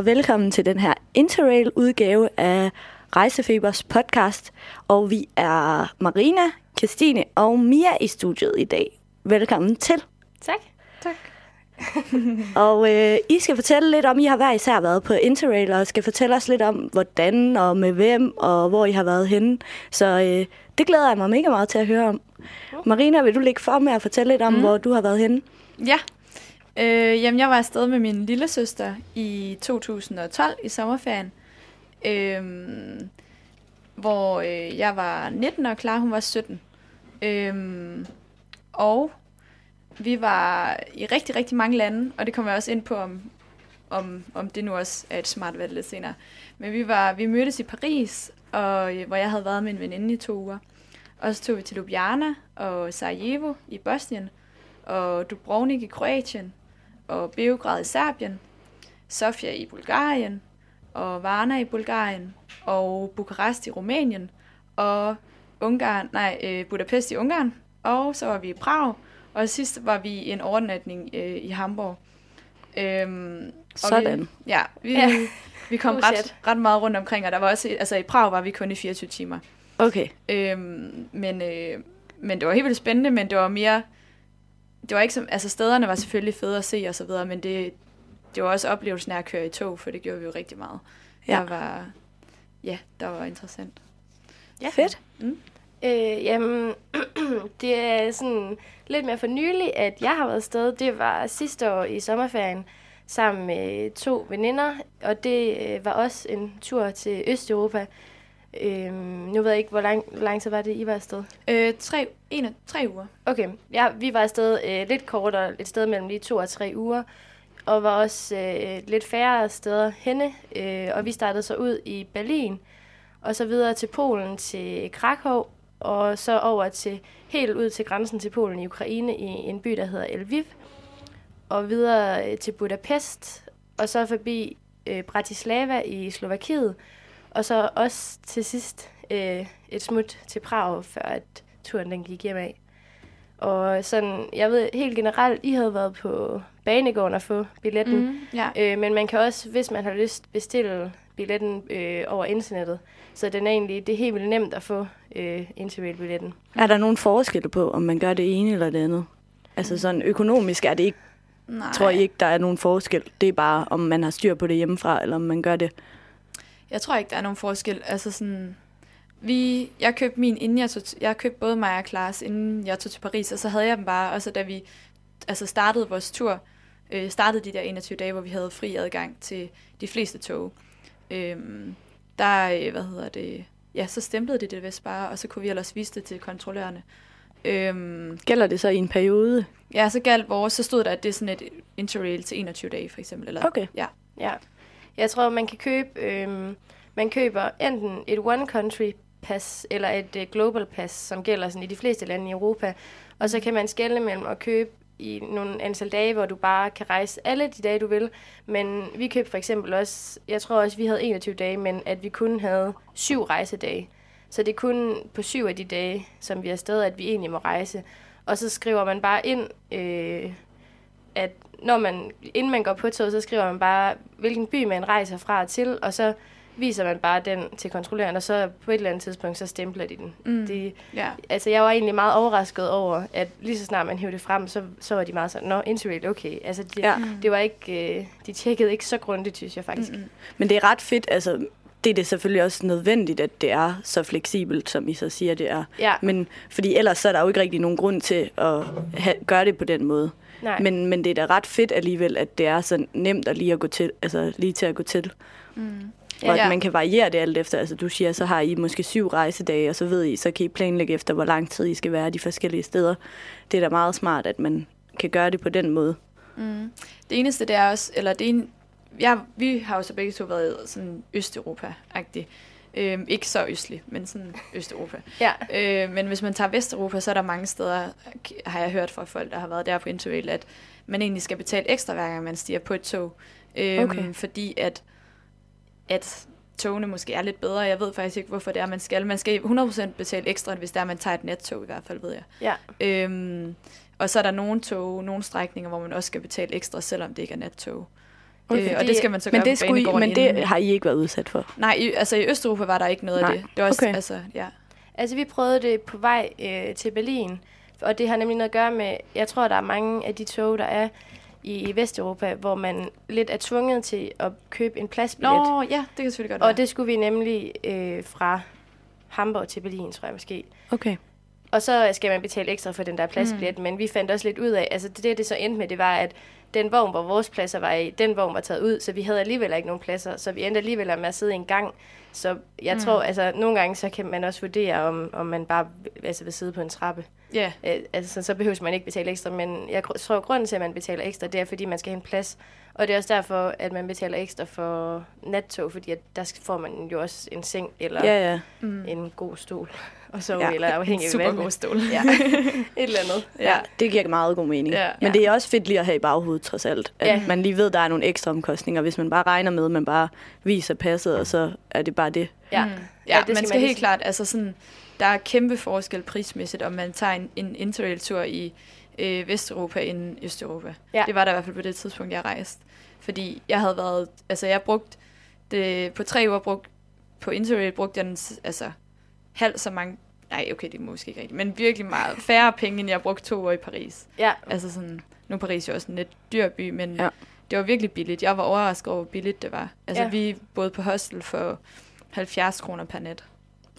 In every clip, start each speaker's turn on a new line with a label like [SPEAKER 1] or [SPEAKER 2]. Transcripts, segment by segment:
[SPEAKER 1] og velkommen til den her Interrail-udgave af Rejsefebers podcast. Og vi er Marina, Christine og Mia i studiet i dag. Velkommen til.
[SPEAKER 2] Tak.
[SPEAKER 3] Tak.
[SPEAKER 1] Og øh, I skal fortælle lidt om, I har hver især været på Interrail, og skal fortælle os lidt om, hvordan og med hvem, og hvor I har været henne. Så øh, det glæder jeg mig mega meget til at høre om. Marina, vil du lægge for med at fortælle lidt om, mm. hvor du har været henne?
[SPEAKER 3] Ja. Øh, jamen, jeg var afsted med min lille søster i 2012 i sommerferien. Øh, hvor øh, jeg var 19 og klar, hun var 17. Øh, og vi var i rigtig, rigtig mange lande, og det kommer jeg også ind på, om, om, om det nu også er et smart valg lidt senere. Men vi, var, vi mødtes i Paris, og, øh, hvor jeg havde været med en veninde i to uger. Og så tog vi til Ljubljana og Sarajevo i Bosnien, og Dubrovnik i Kroatien, og Beograd i Serbien, Sofia i Bulgarien, og Varna i Bulgarien, og Bukarest i Rumænien, og Ungarn, nej, øh, Budapest i Ungarn, og så var vi i Prag, og sidst var vi i en overnatning øh, i Hamburg. Øhm,
[SPEAKER 1] Sådan.
[SPEAKER 3] Vi, ja, vi,
[SPEAKER 2] Ja.
[SPEAKER 3] vi kom
[SPEAKER 2] Oh,
[SPEAKER 3] ret, ret meget rundt omkring, og der var også, altså i Prag var vi kun i 24 timer.
[SPEAKER 1] Okay.
[SPEAKER 3] Øhm, men, øh, men det var helt vildt spændende, men det var mere... Det var ikke som... Altså stederne var selvfølgelig fede at se og så videre, men det, det var også oplevelsen af at køre i tog, for det gjorde vi jo rigtig meget.
[SPEAKER 1] Ja.
[SPEAKER 3] Der var... Ja, der var interessant.
[SPEAKER 2] Ja.
[SPEAKER 1] Fedt.
[SPEAKER 2] Øh, jamen, det er sådan lidt mere for nylig, at jeg har været afsted. Det var sidste år i sommerferien sammen med to veninder, og det øh, var også en tur til Østeuropa. Øh, nu ved jeg ikke, hvor lang, lang tid var det, I var afsted?
[SPEAKER 3] Øh, tre, en, af- tre uger.
[SPEAKER 2] Okay, ja, vi var afsted øh, lidt kortere, et sted mellem lige to og tre uger, og var også øh, lidt færre steder henne, øh, og vi startede så ud i Berlin, og så videre til Polen, til Krakow, og så over til helt ud til grænsen til Polen i Ukraine i en by, der hedder Lviv, og videre øh, til Budapest, og så forbi øh, Bratislava i Slovakiet, og så også til sidst øh, et smut til Prag, før at turen den gik hjem af. Og sådan, jeg ved helt generelt, I havde været på banegården og få billetten. Mm.
[SPEAKER 3] Mm, ja.
[SPEAKER 2] Øh, men man kan også, hvis man har lyst, bestille billetten øh, over internettet. Så den er egentlig, det er helt vildt nemt at få øh, Interrail-billetten.
[SPEAKER 1] Er der nogen forskelle på, om man gør det ene eller det andet? Altså sådan økonomisk er det ikke,
[SPEAKER 3] Nej.
[SPEAKER 1] tror jeg ikke, der er nogen forskel. Det er bare, om man har styr på det hjemmefra, eller om man gør det.
[SPEAKER 3] Jeg tror ikke, der er nogen forskel. Altså sådan, vi, jeg købte min, inden jeg tog, jeg købte både mig og Klaas, inden jeg tog til Paris, og så havde jeg dem bare, og så da vi altså startede vores tur, øh, startede de der 21 dage, hvor vi havde fri adgang til de fleste tog. Øhm, der, øh, hvad hedder det, ja, så stemplede de det vist bare, og så kunne vi ellers vise det til kontrollørerne. Øhm,
[SPEAKER 1] Gælder det så i en periode?
[SPEAKER 3] ja, så galt vores, så stod der, at det er sådan et interrail til 21 dage, for eksempel. Eller,
[SPEAKER 1] Okay.
[SPEAKER 3] Ja.
[SPEAKER 2] Ja. Jeg tror, man kan købe, øh, man køber enten et one country pass eller et øh, global pass, som gælder sådan i de fleste lande i Europa. Og så kan man skelne mellem at købe i nogle antal dage, hvor du bare kan rejse alle de dage, du vil. Men vi købte for eksempel også, jeg tror også, vi havde 21 dage, men at vi kun havde syv rejsedage. Så det er kun på syv af de dage, som vi er afsted, at vi egentlig må rejse. Og så skriver man bare ind, øh, at når man, inden man går på toget, så skriver man bare, hvilken by man rejser fra og til, og så viser man bare den til kontrolløren, og så på et eller andet tidspunkt, så stempler de den.
[SPEAKER 3] Mm.
[SPEAKER 2] Det,
[SPEAKER 3] ja.
[SPEAKER 2] altså, jeg var egentlig meget overrasket over, at lige så snart man hævde det frem, så, så var de meget sådan, nå, Interrail, okay. Altså, det,
[SPEAKER 1] Ja.
[SPEAKER 2] ja. det var ikke, øh, de tjekkede ikke så grundigt, synes jeg faktisk.
[SPEAKER 3] Mm-mm.
[SPEAKER 1] Men det er ret fedt, altså det er det selvfølgelig også nødvendigt, at det er så fleksibelt, som I så siger, det er.
[SPEAKER 2] Ja,
[SPEAKER 1] Men fordi ellers så er der jo ikke rigtig nogen grund til at ha- gøre det på den måde.
[SPEAKER 2] Nej.
[SPEAKER 1] Men, men det er da ret fedt alligevel, at det er så nemt at lige at gå til, altså lige til at gå til.
[SPEAKER 3] Mm.
[SPEAKER 1] Og
[SPEAKER 3] Ja.
[SPEAKER 1] at man kan variere det alt efter, altså du siger, så har I måske syv rejsedage, og så ved I, så kan I planlægge efter, hvor lang tid I skal være de forskellige steder. Det er da meget smart, at man kan gøre det på den måde.
[SPEAKER 3] Mm. Det eneste, det er også, eller det en, ja, vi har jo så begge to været sådan Østeuropa-agtigt. Øhm, ikke så østlig, men sådan Østeuropa.
[SPEAKER 2] Ja.
[SPEAKER 3] Øh, men hvis man tager Vesteuropa, så er der mange steder, har jeg hørt fra folk, der har været der på Interrail, at man egentlig skal betale ekstra, hver gang man stiger på et tog. Øhm,
[SPEAKER 1] Okay.
[SPEAKER 3] Fordi at, at togene måske er lidt bedre. Jeg ved faktisk ikke, hvorfor det er, man skal. Man skal 100% betale ekstra, hvis det er, man tager et nattog i hvert fald, ved jeg.
[SPEAKER 2] Ja.
[SPEAKER 3] Øhm, og så er der nogle tog, nogle strækninger, hvor man også skal betale ekstra, selvom det ikke er nattog. Okay. Øh, og det skal man så
[SPEAKER 1] men
[SPEAKER 3] gøre
[SPEAKER 1] det
[SPEAKER 3] på
[SPEAKER 1] skulle I,
[SPEAKER 3] banegården
[SPEAKER 1] Men det
[SPEAKER 3] inden.
[SPEAKER 1] har I ikke været udsat for?
[SPEAKER 3] Nej, i, altså i Østeuropa var der ikke noget
[SPEAKER 1] Nej.
[SPEAKER 3] af det. Det var også,
[SPEAKER 1] Okay.
[SPEAKER 3] altså, ja.
[SPEAKER 2] Altså, vi prøvede det på vej øh, til Berlin, og det har nemlig noget at gøre med, jeg tror, der er mange af de tog, der er i, i Vesteuropa, hvor man lidt er tvunget til at købe en pladsbillet.
[SPEAKER 3] Nå, ja, det kan selvfølgelig godt
[SPEAKER 2] og
[SPEAKER 3] være.
[SPEAKER 2] det skulle vi nemlig øh, fra Hamburg til Berlin, tror jeg måske.
[SPEAKER 1] Okay.
[SPEAKER 2] Og så skal man betale ekstra for den der pladsbillet, mm. men vi fandt også lidt ud af, altså det, det så endte med, det var, at den vogn, hvor vores pladser var i, den vogn var taget ud, så vi havde alligevel ikke nogen pladser, så vi endte alligevel med at sidde i en gang. Så jeg mm. tror, altså nogle gange, så kan man også vurdere, om, om man bare altså, vil sidde på en trappe.
[SPEAKER 3] Ja,
[SPEAKER 2] Øh, altså, så, behøver man ikke betale ekstra, men jeg tror, at grunden til, at man betaler ekstra, det er, fordi man skal have en plads. Og det er også derfor, at man betaler ekstra for nattog, fordi at der skal- får man jo også en seng eller
[SPEAKER 1] Ja, ja.
[SPEAKER 2] mm. en god stol. Og så
[SPEAKER 1] Ja.
[SPEAKER 2] ja. eller afhængig af
[SPEAKER 3] super
[SPEAKER 2] hvad.
[SPEAKER 3] god stol.
[SPEAKER 2] Ja, et eller andet.
[SPEAKER 3] Ja.
[SPEAKER 1] Det giver meget god mening.
[SPEAKER 3] Ja.
[SPEAKER 1] Men
[SPEAKER 2] Ja.
[SPEAKER 1] det er også fedt lige at have i baghovedet, trods alt. At
[SPEAKER 2] Ja.
[SPEAKER 1] man lige ved, at der er nogle ekstra omkostninger, hvis man bare regner med, at man bare viser passet, og så er det bare det.
[SPEAKER 2] Ja,
[SPEAKER 3] Mm. Ja,
[SPEAKER 2] det
[SPEAKER 3] man
[SPEAKER 2] skal
[SPEAKER 3] skal
[SPEAKER 2] man
[SPEAKER 3] helt
[SPEAKER 2] lige-
[SPEAKER 3] klart, altså sådan, der er kæmpe forskel prismæssigt, om man tager en, en interrail-tur i øh, Vesteuropa end Østeuropa.
[SPEAKER 2] Ja.
[SPEAKER 3] Det var der i hvert fald på det tidspunkt, jeg rejste. Fordi jeg havde været, altså jeg brugt det, på tre uger brugt, på interrail brugte jeg den, altså halv så mange, nej okay, det er måske ikke rigtigt, men virkelig meget færre penge, end jeg brugte to år i Paris.
[SPEAKER 2] Ja,
[SPEAKER 3] Altså sådan, nu er Paris jo også en lidt dyr by, men
[SPEAKER 1] Ja.
[SPEAKER 3] ja. det var virkelig billigt. Jeg var overrasket over, hvor billigt det var. Altså
[SPEAKER 2] Ja.
[SPEAKER 3] ja. vi boede på hostel for 70 kroner per. Det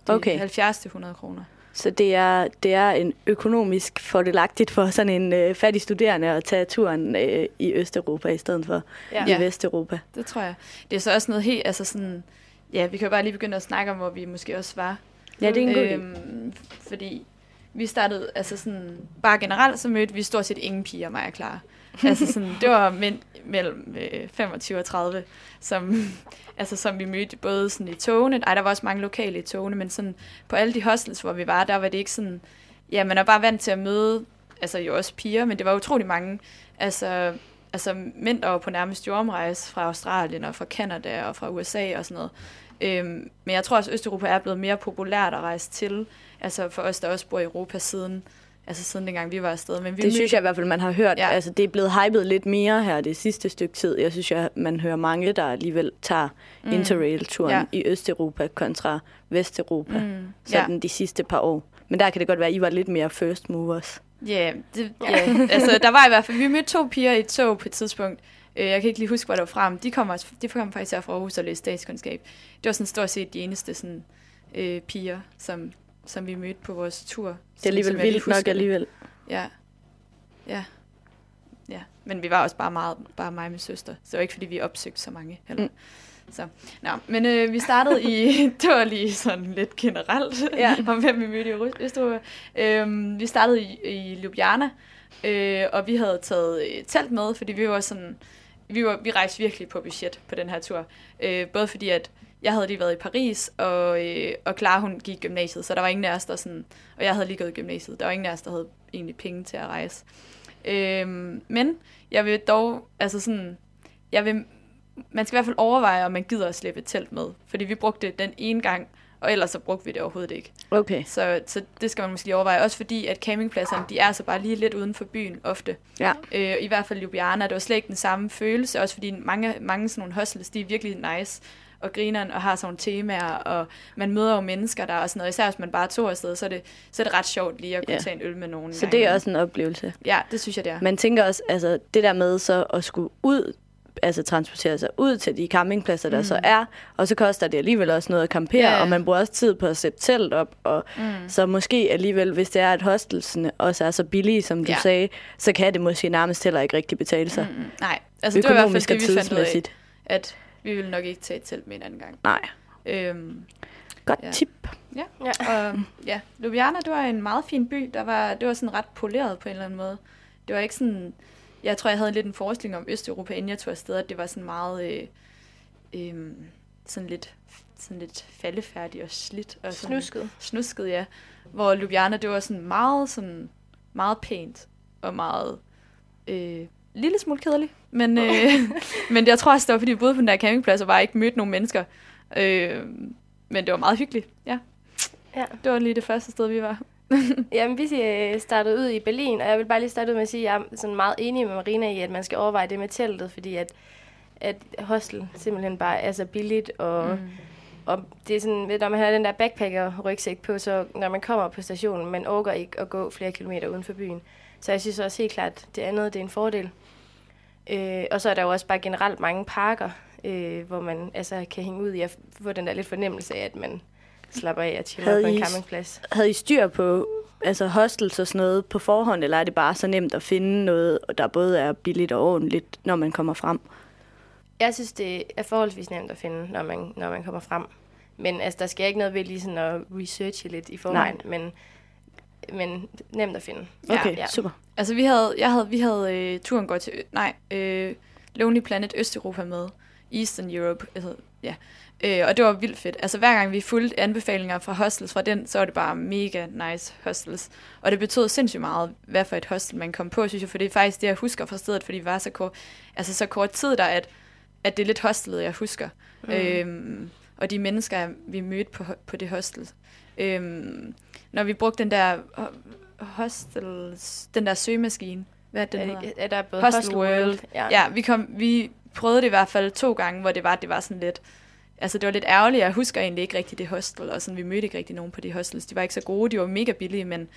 [SPEAKER 3] er
[SPEAKER 1] Okay.
[SPEAKER 3] 70 til 100 kroner.
[SPEAKER 1] Så det er, det er en økonomisk fordelagtigt for sådan en øh, fattig studerende at tage turen øh, i Østeuropa i stedet for
[SPEAKER 2] ja.
[SPEAKER 1] i Vesteuropa.
[SPEAKER 3] Det tror jeg. Det er så også noget helt, altså sådan, ja, vi kan jo bare lige begynde at snakke om, hvor vi måske også var.
[SPEAKER 1] Ja, det er en god
[SPEAKER 3] øhm, Fordi vi startede, altså sådan, bare generelt så mødte vi stort set ingen piger, mig og Clara. altså sådan, det var mænd mellem øh, 25 og 30, som, altså, som vi mødte både sådan i togene, ej, der var også mange lokale i togene, men sådan på alle de hostels, hvor vi var, der var det ikke sådan, ja, man er bare vant til at møde, altså jo også piger, men det var utrolig mange, altså, altså mænd, der var på nærmest jordomrejse fra Australien og fra Kanada og fra USA og sådan noget. Øhm, men jeg tror også, at Østeuropa er blevet mere populært at rejse til, altså for os, der også bor i Europa siden, altså siden dengang vi var afsted. Men vi
[SPEAKER 1] Det synes jeg i hvert fald, man har hørt. Ja. Altså, det er blevet hypet lidt mere her det sidste stykke tid. Jeg synes, at man hører mange, der alligevel tager mm. Interrail-turen ja. I Østeuropa kontra Vesteuropa. Mm. Sådan ja. de sidste par år. Men der kan det godt være, at I var lidt mere first movers.
[SPEAKER 3] Ja, det, ja. altså der var i hvert fald, vi mødte to piger i et tog på et tidspunkt. Øh, Jeg kan ikke lige huske, hvor det var fra, men de kom, også, de kom faktisk her fra Aarhus og læste statskundskab. Det var sådan stort set de eneste sådan, øh, piger, som, som vi mødte på vores tur.
[SPEAKER 1] Det er alligevel
[SPEAKER 3] som
[SPEAKER 1] vildt nok alligevel.
[SPEAKER 3] Ja. Ja. Ja. Men vi var også bare meget, bare mig og min søster. Så det var ikke, fordi vi opsøgte så mange heller.
[SPEAKER 1] Mm.
[SPEAKER 3] Så, nå, men øh, vi startede i, det var lige sådan lidt generelt,
[SPEAKER 1] Ja.
[SPEAKER 3] om hvem vi mødte i Østeuropa. Øhm, vi startede i, i Ljubljana, øh, og vi havde taget øh, telt med, fordi vi var sådan, vi, var, vi rejste virkelig på budget på den her tur. Øh, både fordi, at jeg havde lige været i Paris, og, øh, og Clara, hun gik i gymnasiet, så der var ingen af os, der sådan, og jeg havde lige gået i gymnasiet, der var ingen af os, der havde egentlig penge til at rejse. Øhm, men jeg vil dog, altså sådan, jeg vil, man skal i hvert fald overveje, om man gider at slippe et telt med, fordi vi brugte det den ene gang, og ellers så brugte vi det overhovedet ikke.
[SPEAKER 1] Okay.
[SPEAKER 3] Så, så det skal man måske lige overveje, også fordi, at campingpladserne, de er altså bare lige lidt uden for byen ofte.
[SPEAKER 1] Ja.
[SPEAKER 3] Øh, I hvert fald Ljubljana, det var slet ikke den samme følelse, også fordi mange, mange sådan nogle hostels, de er virkelig nice og grineren og har sådan nogle temaer, og man møder jo mennesker der og sådan noget. Især hvis man bare er to afsted, så er det, så er det ret sjovt lige at kunne
[SPEAKER 1] Ja.
[SPEAKER 3] tage en øl med nogen.
[SPEAKER 1] Så det er også en oplevelse.
[SPEAKER 3] Ja, det synes jeg, det er.
[SPEAKER 1] Man tænker også, altså det der med så at skulle ud, altså transportere sig ud til de campingpladser, der mm. så er, og så koster det alligevel også noget at campere,
[SPEAKER 3] ja.
[SPEAKER 1] og man bruger også tid på at sætte telt op, og
[SPEAKER 3] Mm.
[SPEAKER 1] så måske alligevel, hvis det er, at hostelsene også er så billige, som du
[SPEAKER 3] Ja.
[SPEAKER 1] sagde, så kan det måske nærmest heller ikke rigtig betale sig.
[SPEAKER 3] Mm, mm. Nej, altså det var i hvert fald det, vi fandt ud af,
[SPEAKER 1] tidsmæssigt.
[SPEAKER 3] at vi ville nok ikke tage et telt med en anden gang.
[SPEAKER 1] Nej,
[SPEAKER 3] Øhm,
[SPEAKER 1] godt
[SPEAKER 3] Ja.
[SPEAKER 1] tip.
[SPEAKER 3] ja,
[SPEAKER 2] Ja.
[SPEAKER 3] og ja, Ljubljana, det var en meget fin by. Der var, det var sådan ret poleret på en eller anden måde. Det var ikke sådan... Jeg tror, jeg havde lidt en forestilling om Østeuropa, inden jeg tog afsted, at det var sådan meget... Øh, øh, sådan lidt sådan lidt faldefærdig og slidt. Og sådan,
[SPEAKER 2] Snusket.
[SPEAKER 3] snusket, ja. Hvor Ljubljana, det var sådan meget, sådan, meget pænt og meget øh, lille smule kedelig. Men, øh, men jeg tror også, det var, fordi vi boede på den der campingplads og bare ikke mødte nogen mennesker. Øh, men det var meget hyggeligt, ja.
[SPEAKER 2] Ja.
[SPEAKER 3] Det var lige det første sted, vi var.
[SPEAKER 2] Jamen, vi øh, startede ud i Berlin, og jeg vil bare lige starte ud med at sige, at jeg er sådan meget enig med Marina i, at man skal overveje det med teltet, fordi at at hostel simpelthen bare er så billigt, og,
[SPEAKER 3] Mm.
[SPEAKER 2] og det er sådan, ved, når man har den der backpacker-rygsæk på, så når man kommer på stationen, man overgår ikke at gå flere kilometer uden for byen. Så jeg synes også helt klart, det andet det er en fordel. Øh, og så er der jo også bare generelt mange parker, øh, hvor man altså, kan hænge ud i at få den der lidt fornemmelse af, at man slapper af og chiller
[SPEAKER 1] Havde
[SPEAKER 2] på en
[SPEAKER 1] I-
[SPEAKER 2] campingplads.
[SPEAKER 1] Havde I styr på altså hostels og sådan noget på forhånd, eller er det bare så nemt at finde noget, der både er billigt og ordentligt, når man kommer frem?
[SPEAKER 2] Jeg synes, det er forholdsvis nemt at finde, når man, når man kommer frem. Men altså, der skal ikke noget ved lige sådan at researche lidt i forvejen, men, men nemt at finde.
[SPEAKER 1] Okay,
[SPEAKER 2] ja.
[SPEAKER 1] super.
[SPEAKER 3] Altså, vi havde, jeg havde, vi havde øh, turen går til, nej, øh, Lonely Planet Østeuropa med, Eastern Europe, altså, ja. Øh, og det var vildt fedt. Altså, hver gang vi fulgte anbefalinger fra hostels fra den, så var det bare mega nice hostels. Og det betød sindssygt meget, hvad for et hostel man kom på, synes jeg, for det er faktisk det, jeg husker fra stedet, fordi det var så kort, altså så kort tid der, at, at det er lidt hostelet, jeg husker. Mm. Øhm, og de mennesker, vi mødte på, på det hostel. Øhm, når vi brugte den der ho- hostels, den der søgemaskine, hvad er det, den
[SPEAKER 2] Er,
[SPEAKER 3] hedder?
[SPEAKER 2] det, er der både
[SPEAKER 3] Hostel
[SPEAKER 2] Hostel
[SPEAKER 3] World.
[SPEAKER 2] World? Ja.
[SPEAKER 3] Ja, vi, kom, vi prøvede det i hvert fald to gange, hvor det var, det var sådan lidt... Altså, det var lidt ærgerligt. Jeg husker egentlig ikke rigtig det hostel, og sådan, vi mødte ikke rigtig nogen på de hostels. De var ikke så gode. De var mega billige, men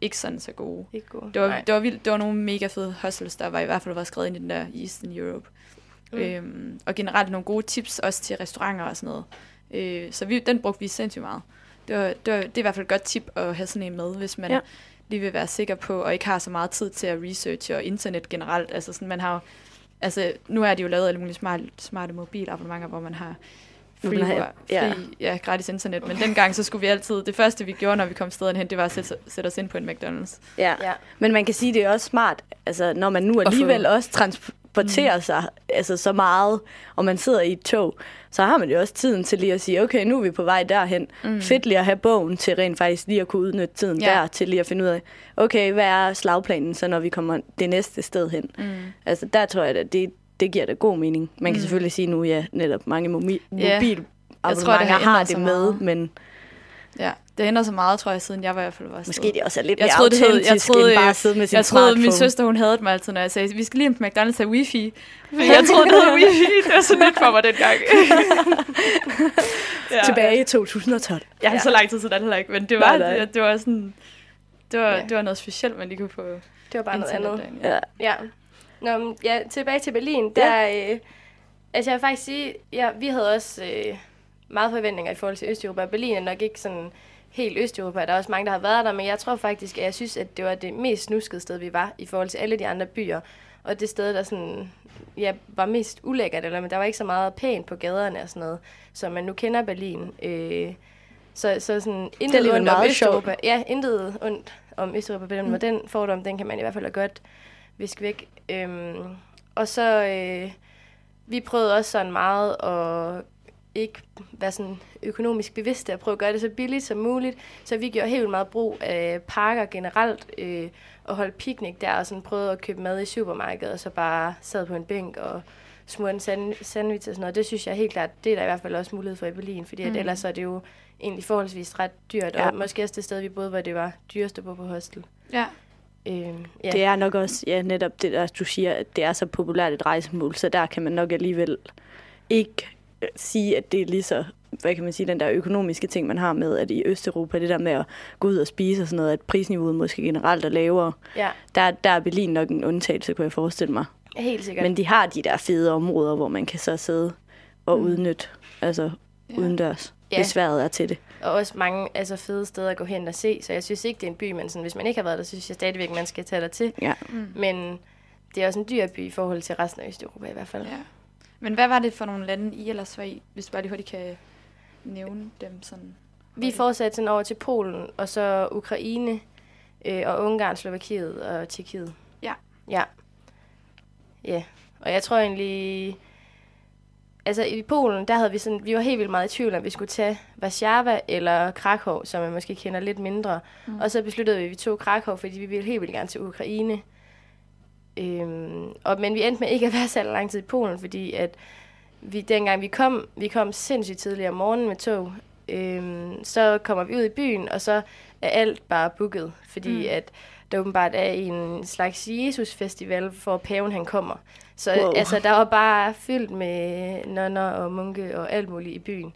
[SPEAKER 3] ikke sådan så gode.
[SPEAKER 2] Ikke god.
[SPEAKER 3] Det var,
[SPEAKER 2] Nej.
[SPEAKER 3] det var, vildt, det var nogle mega fede hostels, der var i hvert fald var skrevet ind i den der Eastern Europe.
[SPEAKER 2] Mm.
[SPEAKER 3] Mm. Øhm, og generelt nogle gode tips også til restauranter og sådan noget. Øh, så vi, den brugte vi sindssygt meget. Det, var, det, var, det er i hvert fald et godt tip at have sådan en med, hvis man
[SPEAKER 1] Ja.
[SPEAKER 3] lige vil være sikker på, og ikke har så meget tid til at researche, og internet generelt. Altså sådan, man har jo, altså, nu er de jo lavet alle mulige smarte, smarte mobilabonnementer, hvor man har
[SPEAKER 1] Nu
[SPEAKER 3] free,
[SPEAKER 1] vil jeg-
[SPEAKER 3] fri,
[SPEAKER 1] ja.
[SPEAKER 3] ja. ja, gratis internet. Men dengang, så skulle vi altid, det første vi gjorde, når vi kom stederne hen, det var at sætte, sætte os ind på en McDonald's.
[SPEAKER 1] Ja.
[SPEAKER 2] Ja.
[SPEAKER 1] Men man kan sige, det er også smart, altså, når man nu alligevel også transporterer mm. sig altså, så meget, og man sidder i et tog, så har man jo også tiden til lige at sige, okay, nu er vi på vej derhen. Mm. Fedt lige at have bogen til rent faktisk lige at kunne udnytte tiden ja. Der, til lige at finde ud af, okay, hvad er slagplanen så, når vi kommer det næste sted hen?
[SPEAKER 3] Mm.
[SPEAKER 1] Altså, der tror jeg, at det, det giver da god mening. Man kan
[SPEAKER 3] Mm.
[SPEAKER 1] selvfølgelig sige nu, ja, netop mange mobil, mobil
[SPEAKER 3] Jeg tror, det har
[SPEAKER 1] har det med,
[SPEAKER 3] meget.
[SPEAKER 1] men
[SPEAKER 3] Ja, det ændrer så meget, tror jeg, siden jeg var i hvert fald var afsted.
[SPEAKER 1] måske det også er lidt
[SPEAKER 3] Jeg
[SPEAKER 1] mere
[SPEAKER 3] troede, det hed- jeg
[SPEAKER 1] autentisk,
[SPEAKER 3] troede,
[SPEAKER 1] end bare at sidde med sin
[SPEAKER 3] Jeg troede, min søster, hun havde mig altid, når jeg sagde, vi skal lige ind på McDonald's have wifi. Fordi jeg troede, det hed wifi. Det var så nyt for mig dengang. ja.
[SPEAKER 1] Tilbage i 2012.
[SPEAKER 3] Jeg har
[SPEAKER 2] Ja.
[SPEAKER 3] så lang tid siden heller ikke, men det var,
[SPEAKER 1] Nej, nej.
[SPEAKER 3] det, det var sådan... Det var,
[SPEAKER 2] Ja.
[SPEAKER 3] det var noget specielt, man lige kunne få
[SPEAKER 2] Det var bare noget andet.
[SPEAKER 1] Ja.
[SPEAKER 2] Ja. Nå, men ja, tilbage til Berlin. Der, øh, altså jeg vil faktisk sige, ja, vi havde også øh, meget forventninger i forhold til Østeuropa. Berlin er nok ikke sådan helt Østeuropa. Der er også mange, der har været der, men jeg tror faktisk, at jeg synes, at det var det mest snuskede sted, vi var i forhold til alle de andre byer. Og det sted, der sådan, ja, var mest ulækkert, eller men der var ikke så meget pænt på gaderne og sådan noget, som man nu kender Berlin. Øh, så, så sådan intet
[SPEAKER 1] alligevel
[SPEAKER 2] ondt om
[SPEAKER 1] sjovt.
[SPEAKER 2] Østeuropa. Ja, intet ondt om Østeuropa
[SPEAKER 3] Mm.
[SPEAKER 2] måde. Den fordom, den kan man i hvert fald godt viske væk. Øhm, og så, øh, vi prøvede også sådan meget at ikke være sådan økonomisk bevidste og prøve at gøre det så billigt som muligt. Så vi gjorde helt meget brug af parker generelt øh, og holdt picnic der og sådan prøvede at købe mad i supermarkedet og så bare sad på en bænk og smurte en sand- sandwich og sådan noget. Det synes jeg helt klart, det er der i hvert fald også mulighed for i Berlin, fordi at
[SPEAKER 3] Mm.
[SPEAKER 2] ellers er det jo egentlig forholdsvis ret dyrt,
[SPEAKER 1] Ja.
[SPEAKER 2] og måske også det sted, vi boede, hvor det var dyrest at bo på hostel.
[SPEAKER 3] Ja.
[SPEAKER 2] Øhm, ja.
[SPEAKER 1] Det er nok også ja, netop det, der du siger, at det er så populært et rejsemål, så der kan man nok alligevel ikke øh, sige, at det er lige så, hvad kan man sige, den der økonomiske ting, man har med, at i Østeuropa, det der med at gå ud og spise og sådan noget, at prisniveauet måske generelt er lavere.
[SPEAKER 2] ja,
[SPEAKER 1] Der, der er Berlin nok en undtagelse, kunne jeg forestille mig.
[SPEAKER 2] helt sikkert.
[SPEAKER 1] Men de har de der fede områder, hvor man kan så sidde og
[SPEAKER 3] Mm.
[SPEAKER 1] udnytte, altså
[SPEAKER 3] Ja.
[SPEAKER 1] udendørs,
[SPEAKER 2] Ja.
[SPEAKER 1] hvis vejret er til det.
[SPEAKER 2] Og også mange altså, fede steder at gå hen og se, så jeg synes ikke, det er en by, men sådan, hvis man ikke har været der, så synes jeg stadigvæk, man skal tage der til.
[SPEAKER 1] Ja.
[SPEAKER 3] Mm.
[SPEAKER 2] Men det er også en dyr by i forhold til resten af Østeuropa i hvert fald.
[SPEAKER 3] ja. Men hvad var det for nogle lande, I ellers var i, hvis du bare lige hurtigt kan nævne dem sådan?
[SPEAKER 2] Vi fortsatte sådan over til Polen, og så Ukraine, øh, og Ungarn, Slovakiet og Tjekkiet.
[SPEAKER 3] Ja.
[SPEAKER 2] Ja. Ja, og jeg tror egentlig... Altså i Polen, der havde vi sådan, vi var helt vildt meget i tvivl, om vi skulle tage Warszawa eller Krakow, som man måske kender lidt mindre.
[SPEAKER 3] Mm.
[SPEAKER 2] Og så besluttede vi, at vi tog Krakow, fordi vi ville helt vildt gerne til Ukraine. Øhm, og, men vi endte med ikke at være så lang tid i Polen, fordi at vi, dengang vi kom, vi kom sindssygt tidligt om morgenen med tog, øhm, så kommer vi ud i byen, og så er alt bare booket, fordi
[SPEAKER 3] Mm.
[SPEAKER 2] at der åbenbart er en slags Jesus-festival, hvor paven han kommer. Så
[SPEAKER 1] Wow.
[SPEAKER 2] altså, der var bare fyldt med nonner og munke og alt muligt i byen.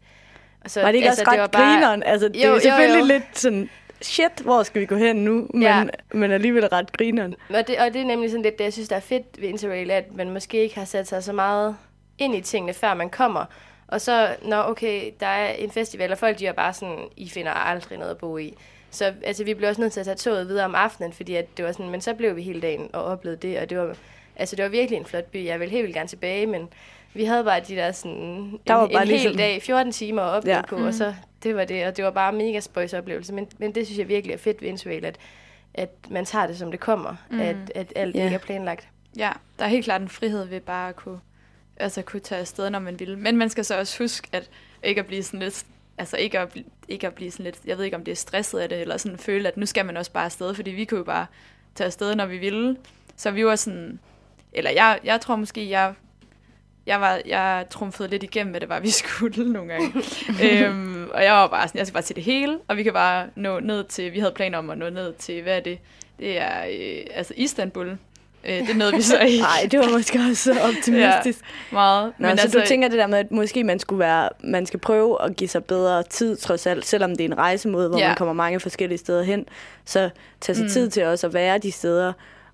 [SPEAKER 2] Og så,
[SPEAKER 1] Var det ikke
[SPEAKER 2] altså,
[SPEAKER 1] også ret grineren? Altså, det
[SPEAKER 2] Jo,
[SPEAKER 1] er
[SPEAKER 2] jo,
[SPEAKER 1] selvfølgelig
[SPEAKER 2] jo.
[SPEAKER 1] lidt sådan, shit, hvor skal vi gå hen nu? Men,
[SPEAKER 2] Ja.
[SPEAKER 1] men alligevel ret grineren.
[SPEAKER 2] Og det, og det er nemlig sådan lidt det, jeg synes, der er fedt ved Interrail, at man måske ikke har sat sig så meget ind i tingene, før man kommer. Og så, når okay, der er en festival, og folk de er bare sådan, I finder aldrig noget at bo i. Så altså, vi blev også nødt til at tage toget videre om aftenen, fordi at det var sådan, men så blev vi hele dagen og oplevede det, og det var, altså, det var virkelig en flot by. Jeg vil helt vildt gerne tilbage, men vi havde bare de der sådan,
[SPEAKER 1] Der var
[SPEAKER 2] en,
[SPEAKER 1] bare
[SPEAKER 2] en
[SPEAKER 1] ligesom-
[SPEAKER 2] hel dag, 14 timer opleve
[SPEAKER 1] Ja.
[SPEAKER 2] på, og så det var det, og det var bare mega spøjs oplevelse. Men, men det synes jeg virkelig er fedt ved Interrail, at, at man tager det, som det kommer, mm. at, at alt yeah. ikke er planlagt.
[SPEAKER 3] Ja, der er helt klart en frihed ved bare at kunne, altså kunne tage afsted, når man vil. Men man skal så også huske, at ikke at blive sådan lidt, altså ikke at, ikke at blive sådan lidt, jeg ved ikke om det er stresset af det, eller sådan føle, at nu skal man også bare afsted, fordi vi kunne jo bare tage afsted, når vi ville. Så vi var sådan, eller jeg, jeg tror måske, jeg, jeg, var, jeg trumfede lidt igennem, hvad det var, vi skulle nogle gange. øhm, og jeg var bare sådan, jeg skal bare til det hele, og vi kan bare nå ned til, vi havde planer om at nå ned til, hvad er det? Det er øh, altså Istanbul. Øh, det nåede vi så ikke.
[SPEAKER 1] Nej, det var måske også så optimistisk.
[SPEAKER 3] Meget.
[SPEAKER 1] Nå, men så altså, du tænker det der med, at måske man skulle være, man skal prøve at give sig bedre tid, trods alt, selvom det er en rejsemåde, hvor
[SPEAKER 3] Ja.
[SPEAKER 1] ja. man kommer mange forskellige steder hen. Så tage sig
[SPEAKER 3] mm.
[SPEAKER 1] tid til også at være de steder,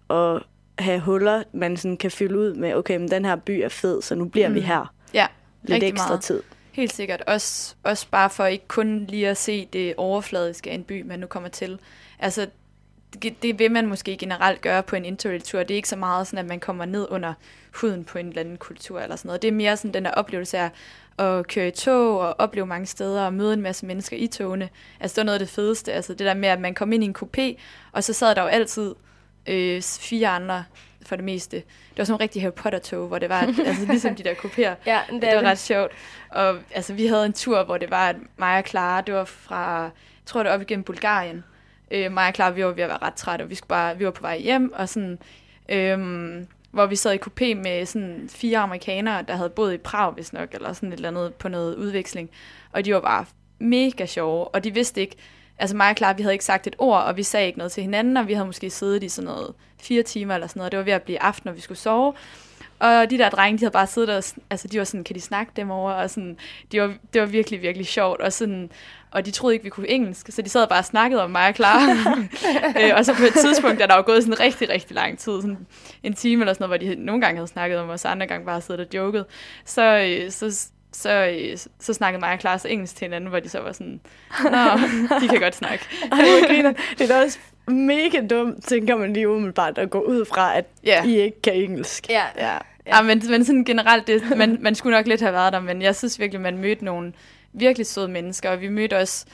[SPEAKER 1] og have huller, man sådan kan fylde ud med, okay, men den her by er fed, så nu bliver mm. vi her.
[SPEAKER 3] Ja,
[SPEAKER 1] Lidt ekstra
[SPEAKER 3] meget.
[SPEAKER 1] tid.
[SPEAKER 3] Helt sikkert. Også, også bare for ikke kun lige at se det overfladiske af en by, man nu kommer til. Altså, det, det vil man måske generelt gøre på en interrail-tur. Det er ikke så meget sådan, at man kommer ned under huden på en eller anden kultur eller sådan noget. Det er mere sådan den der oplevelse af at køre i tog og opleve mange steder og møde en masse mennesker i togene. Altså, det var noget af det fedeste. Altså, det der med, at man kom ind i en coupé, og så sad der jo altid øh, fire andre for det meste. Det var sådan en rigtig Harry Potter-tog, hvor det var altså, ligesom de der kupéer.
[SPEAKER 2] Ja,
[SPEAKER 3] Det, det var ret sjovt. Og altså, vi havde en tur, hvor det var, at mig og Clara, det var fra, jeg tror det var op igennem Bulgarien. Øh, mig og Clara, vi var ved at være ret trætte, og vi, skulle bare, vi var på vej hjem, og sådan, øhm, hvor vi sad i coupé med sådan fire amerikanere, der havde boet i Prag, hvis nok, eller sådan et eller andet på noget udveksling. Og de var bare mega sjove, og de vidste ikke, altså mig og Clara, vi havde ikke sagt et ord, og vi sagde ikke noget til hinanden, og vi havde måske siddet i sådan noget fire timer eller sådan noget. Det var ved at blive aften, og vi skulle sove. Og de der drenge, de havde bare siddet og, altså de var sådan, kan de snakke dem over? Og sådan, de var, det var virkelig, virkelig sjovt. Og, sådan, og de troede ikke, vi kunne engelsk, så de sad bare og snakkede om mig og Clara. øh, og så på et tidspunkt, da der var gået sådan rigtig, rigtig lang tid, sådan en time eller sådan noget, hvor de nogle gange havde snakket om os, og andre gange bare siddet og joket, så, øh, så, så, øh, så snakkede mig og Clara så engelsk til hinanden, hvor de så var sådan, nå, de kan godt snakke.
[SPEAKER 1] Ej. Det er også mega dumt, tænker man lige umiddelbart, at gå ud fra, at
[SPEAKER 3] Ja.
[SPEAKER 1] I ikke kan engelsk.
[SPEAKER 2] Ja.
[SPEAKER 1] ja.
[SPEAKER 3] Ja, men, men sådan generelt, det, man, man skulle nok lidt have været der, men jeg synes virkelig, man mødte nogle virkelig søde mennesker, og vi mødte også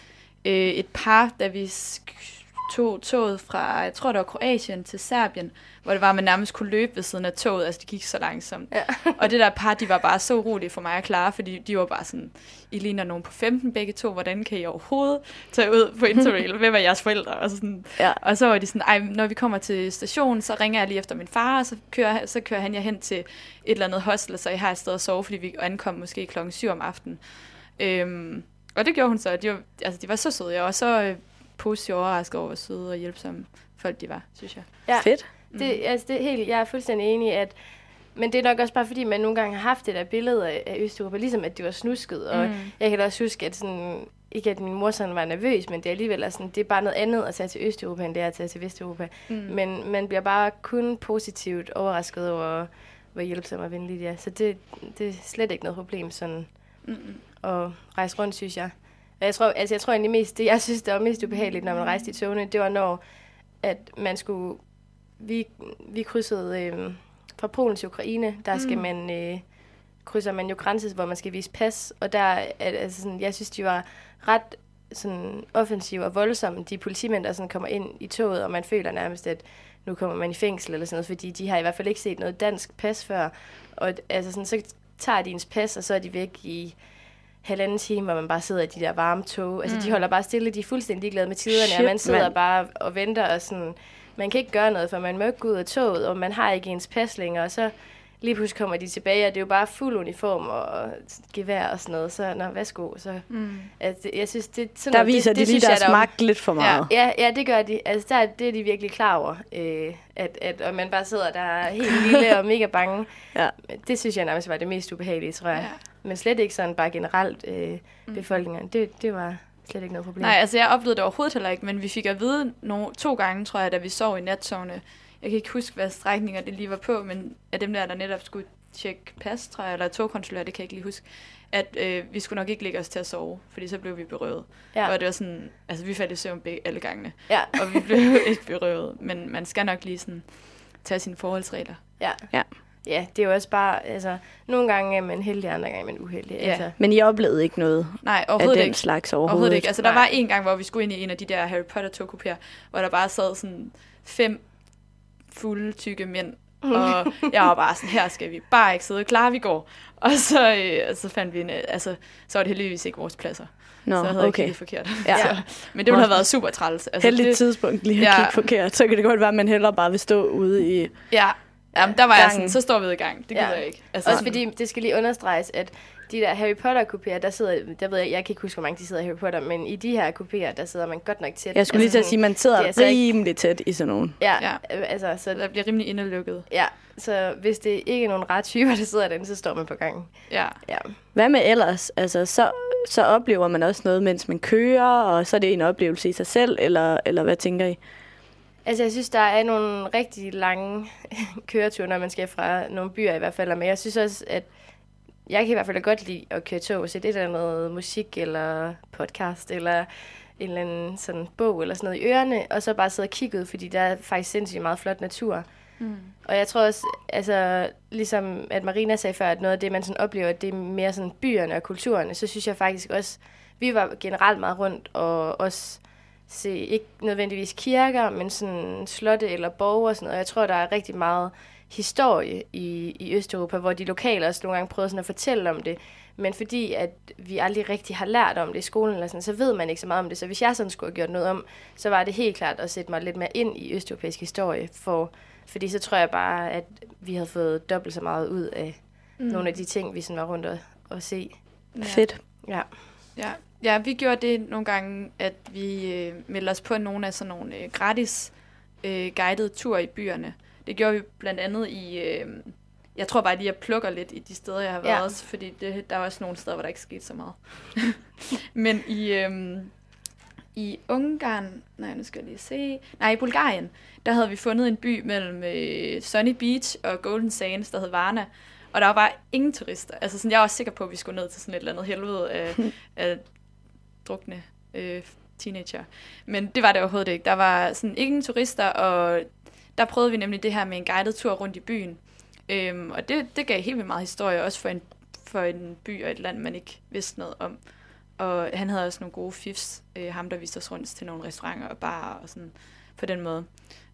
[SPEAKER 3] øh, et par, da vi tog toget fra, jeg tror det var Kroatien til Serbien, hvor det var, at man nærmest kunne løbe ved siden af toget, altså det gik så langsomt.
[SPEAKER 2] Ja.
[SPEAKER 3] og det der par, de var bare så urolige for mig og Clara, fordi de var bare sådan, I ligner nogen på 15 begge to, hvordan kan I overhovedet tage ud på Interrail? Hvem er jeres forældre? Og så, sådan,
[SPEAKER 1] Ja.
[SPEAKER 3] og så var de sådan, ej, når vi kommer til stationen, så ringer jeg lige efter min far, og så kører, så kører han jer hen til et eller andet hostel, så I har et sted at sove, fordi vi ankom måske klokken 7 om aftenen. Øhm, og det gjorde hun så. De var, altså, de var så søde. Jeg var så øh, positivt overrasket over, hvor søde og hjælpsomme folk de var, synes jeg.
[SPEAKER 2] Ja.
[SPEAKER 1] Fedt.
[SPEAKER 2] Det, altså, det er helt, jeg er fuldstændig enig i, at men det er nok også bare, fordi man nogle gange har haft det der billede af, Østeuropa, ligesom at det var snusket. Og
[SPEAKER 3] Mm.
[SPEAKER 2] jeg kan da også huske, at sådan, ikke at min mor sådan var nervøs, men det er alligevel er sådan, det er bare noget andet at tage til Østeuropa, end det er at tage til Vesteuropa.
[SPEAKER 3] Mm.
[SPEAKER 2] Men man bliver bare kun positivt overrasket over, hvor hjælpsom og venlig de er. Så det, det er slet ikke noget problem sådan
[SPEAKER 3] Mm-mm.
[SPEAKER 2] at rejse rundt, synes jeg. Og jeg tror, altså jeg tror egentlig mest, det jeg synes, der var mest ubehageligt, når man rejste i togene, det var når, at man skulle, vi, vi krydsede øh, fra Polen til Ukraine, der skal
[SPEAKER 3] Mm.
[SPEAKER 2] man, øh, krydser man jo grænser, hvor man skal vise pas, og der, er- altså sådan, jeg synes, de var ret sådan offensive og voldsomme, de politimænd, der sådan kommer ind i toget, og man føler nærmest, at nu kommer man i fængsel eller sådan noget, fordi de har i hvert fald ikke set noget dansk pas før, og altså sådan, så tager de ens pas, og så er de væk i halvanden time, hvor man bare sidder i de der varme tog. Altså, mm. de holder bare stille, de er fuldstændig ligeglade med tiderne,
[SPEAKER 1] Shit,
[SPEAKER 2] og man sidder
[SPEAKER 1] mand.
[SPEAKER 2] bare og venter, og sådan, man kan ikke gøre noget, for man må ikke gå ud af toget, og man har ikke ens pas længere, og så lige pludselig kommer de tilbage, og det er jo bare fuld uniform og gevær og sådan noget. Så nå, værsgo. Så,
[SPEAKER 3] Mm.
[SPEAKER 2] altså, jeg synes, det, sådan
[SPEAKER 1] Der viser
[SPEAKER 2] det,
[SPEAKER 1] de
[SPEAKER 2] det
[SPEAKER 1] lige
[SPEAKER 2] synes jeg,
[SPEAKER 1] deres
[SPEAKER 2] der er-
[SPEAKER 1] magt lidt for meget.
[SPEAKER 2] Ja, ja, det gør de. Altså, der, er- det er de virkelig klar over. Øh, at, at, og man bare sidder der er helt lille og mega bange.
[SPEAKER 1] Ja.
[SPEAKER 2] Det synes jeg nærmest var det mest ubehagelige, tror jeg.
[SPEAKER 3] Ja.
[SPEAKER 2] Ja. Men slet ikke sådan bare generelt øh, befolkningen. Det, det var slet ikke noget problem.
[SPEAKER 3] Nej, altså jeg oplevede det overhovedet heller ikke, men vi fik at vide no, to gange, tror jeg, da vi sov i natsovne. Jeg kan ikke huske, hvad strækninger det lige var på, men af dem der, der netop skulle tjekke pas, tror jeg, eller togkontrollør, det kan jeg ikke lige huske, at øh, vi skulle nok ikke lægge os til at sove, fordi så blev vi berøvet.
[SPEAKER 2] Ja.
[SPEAKER 3] Og det var sådan, altså vi faldt i søvn begge, alle gangene,
[SPEAKER 2] Ja,
[SPEAKER 3] og vi blev ikke berøvet, men man skal nok lige sådan tage sine forholdsregler.
[SPEAKER 2] ja.
[SPEAKER 1] Ja.
[SPEAKER 2] Ja, det er jo også bare, altså, nogle gange er man heldig, andre gange er man uheldig.
[SPEAKER 3] Ja.
[SPEAKER 2] Altså,
[SPEAKER 1] Men I oplevede ikke noget
[SPEAKER 3] Nej,
[SPEAKER 1] af
[SPEAKER 3] overhovedet
[SPEAKER 1] den
[SPEAKER 3] ikke.
[SPEAKER 1] slags overhovedet?
[SPEAKER 3] Overhovedet ikke. Altså, der
[SPEAKER 2] Nej.
[SPEAKER 3] var en gang, hvor vi skulle ind i en af de der Harry Potter togkopier, hvor der bare sad sådan fem fulde, tykke mænd. Og jeg var bare sådan, her skal vi bare ikke sidde, klar vi går. Og så, øh, så fandt vi en, øh, altså, så var det heldigvis ikke vores pladser.
[SPEAKER 1] Nå,
[SPEAKER 3] så havde jeg
[SPEAKER 1] okay.
[SPEAKER 3] kigget forkert.
[SPEAKER 1] Ja.
[SPEAKER 3] Så, men det ville have været super træls. Altså,
[SPEAKER 1] Heldigt
[SPEAKER 3] det,
[SPEAKER 1] tidspunkt lige at
[SPEAKER 3] Ja.
[SPEAKER 1] kigge forkert. Så kan det godt være, at man hellere bare vil stå ude i...
[SPEAKER 3] Ja, Jamen, der var jeg
[SPEAKER 1] Gangen.
[SPEAKER 3] sådan, så står vi i gang. Det gider
[SPEAKER 2] Ja.
[SPEAKER 3] jeg ikke. Altså,
[SPEAKER 2] Også fordi, det skal lige understreges, at de der Harry Potter-kopier, der sidder, der ved jeg, jeg kan ikke huske, hvor mange de sidder i Harry Potter, men i de her kopier, der sidder man godt nok tæt.
[SPEAKER 1] Jeg skulle lige til at sige, at man sidder
[SPEAKER 2] er altså ikke-
[SPEAKER 1] rimelig tæt i sådan nogen.
[SPEAKER 2] Ja,
[SPEAKER 3] Ja.
[SPEAKER 2] ja. altså, så,
[SPEAKER 3] der bliver rimelig indelukket.
[SPEAKER 2] ja, så hvis det ikke er nogen ret typer, der sidder derinde, så står man på gangen.
[SPEAKER 3] Ja.
[SPEAKER 2] Ja.
[SPEAKER 1] Hvad med ellers? Altså, så, så oplever man også noget, mens man kører, og så er det en oplevelse i sig selv, eller, eller hvad tænker I?
[SPEAKER 2] Altså, jeg synes, der er nogle rigtig lange køreture, når man skal fra nogle byer i hvert fald. Men jeg synes også, at jeg kan i hvert fald godt lide at køre tog, så det er der noget musik eller podcast eller en eller anden sådan bog eller sådan noget i ørerne, og så bare sidde og kigge ud, fordi der er faktisk sindssygt meget flot natur.
[SPEAKER 3] Mm.
[SPEAKER 2] Og jeg tror også, altså, ligesom at Marina sagde før, at noget af det, man sådan oplever, det er mere sådan byerne og kulturerne, så synes jeg faktisk også, vi var generelt meget rundt og også se ikke nødvendigvis kirker, men sådan slotte eller borger og sådan noget. Jeg tror, der er rigtig meget historie i, i Østeuropa, hvor de lokale også nogle gange prøver sådan at fortælle om det. Men fordi at vi aldrig rigtig har lært om det i skolen, eller sådan, så ved man ikke så meget om det. Så hvis jeg sådan skulle have gjort noget om, så var det helt klart at sætte mig lidt mere ind i østeuropæisk historie. For, fordi så tror jeg bare, at vi havde fået dobbelt så meget ud af mm. nogle af de ting, vi sådan var rundt og, og se.
[SPEAKER 3] Ja.
[SPEAKER 1] Fedt.
[SPEAKER 2] Ja.
[SPEAKER 3] Ja. ja, vi gjorde det nogle gange, at vi øh, meldte os på nogle af sådan nogle øh, gratis øh, guidede ture i byerne. Det gjorde vi blandt andet i, øh, jeg tror bare lige, jeg plukker lidt i de steder, jeg har været, ja. fordi det, der var også nogle steder, hvor der ikke skete så meget. Men i, øh, i Ungarn, nej, nu skal jeg lige se, nej, i Bulgarien, der havde vi fundet en by mellem øh, Sunny Beach og Golden Sands, der hed Varna. Og der var bare ingen turister. Altså sådan, jeg var også sikker på, at vi skulle ned til sådan et eller andet helvede af, af drukne øh, teenager. Men det var det overhovedet ikke. Der var sådan ingen turister, og der prøvede vi nemlig det her med en guided tur rundt i byen. Øhm, og det, det gav helt vildt meget historie, også for en, for en by og et land, man ikke vidste noget om. Og han havde også nogle gode fifs, øh, ham der viste os rundt til nogle restauranter og barer og sådan på den måde.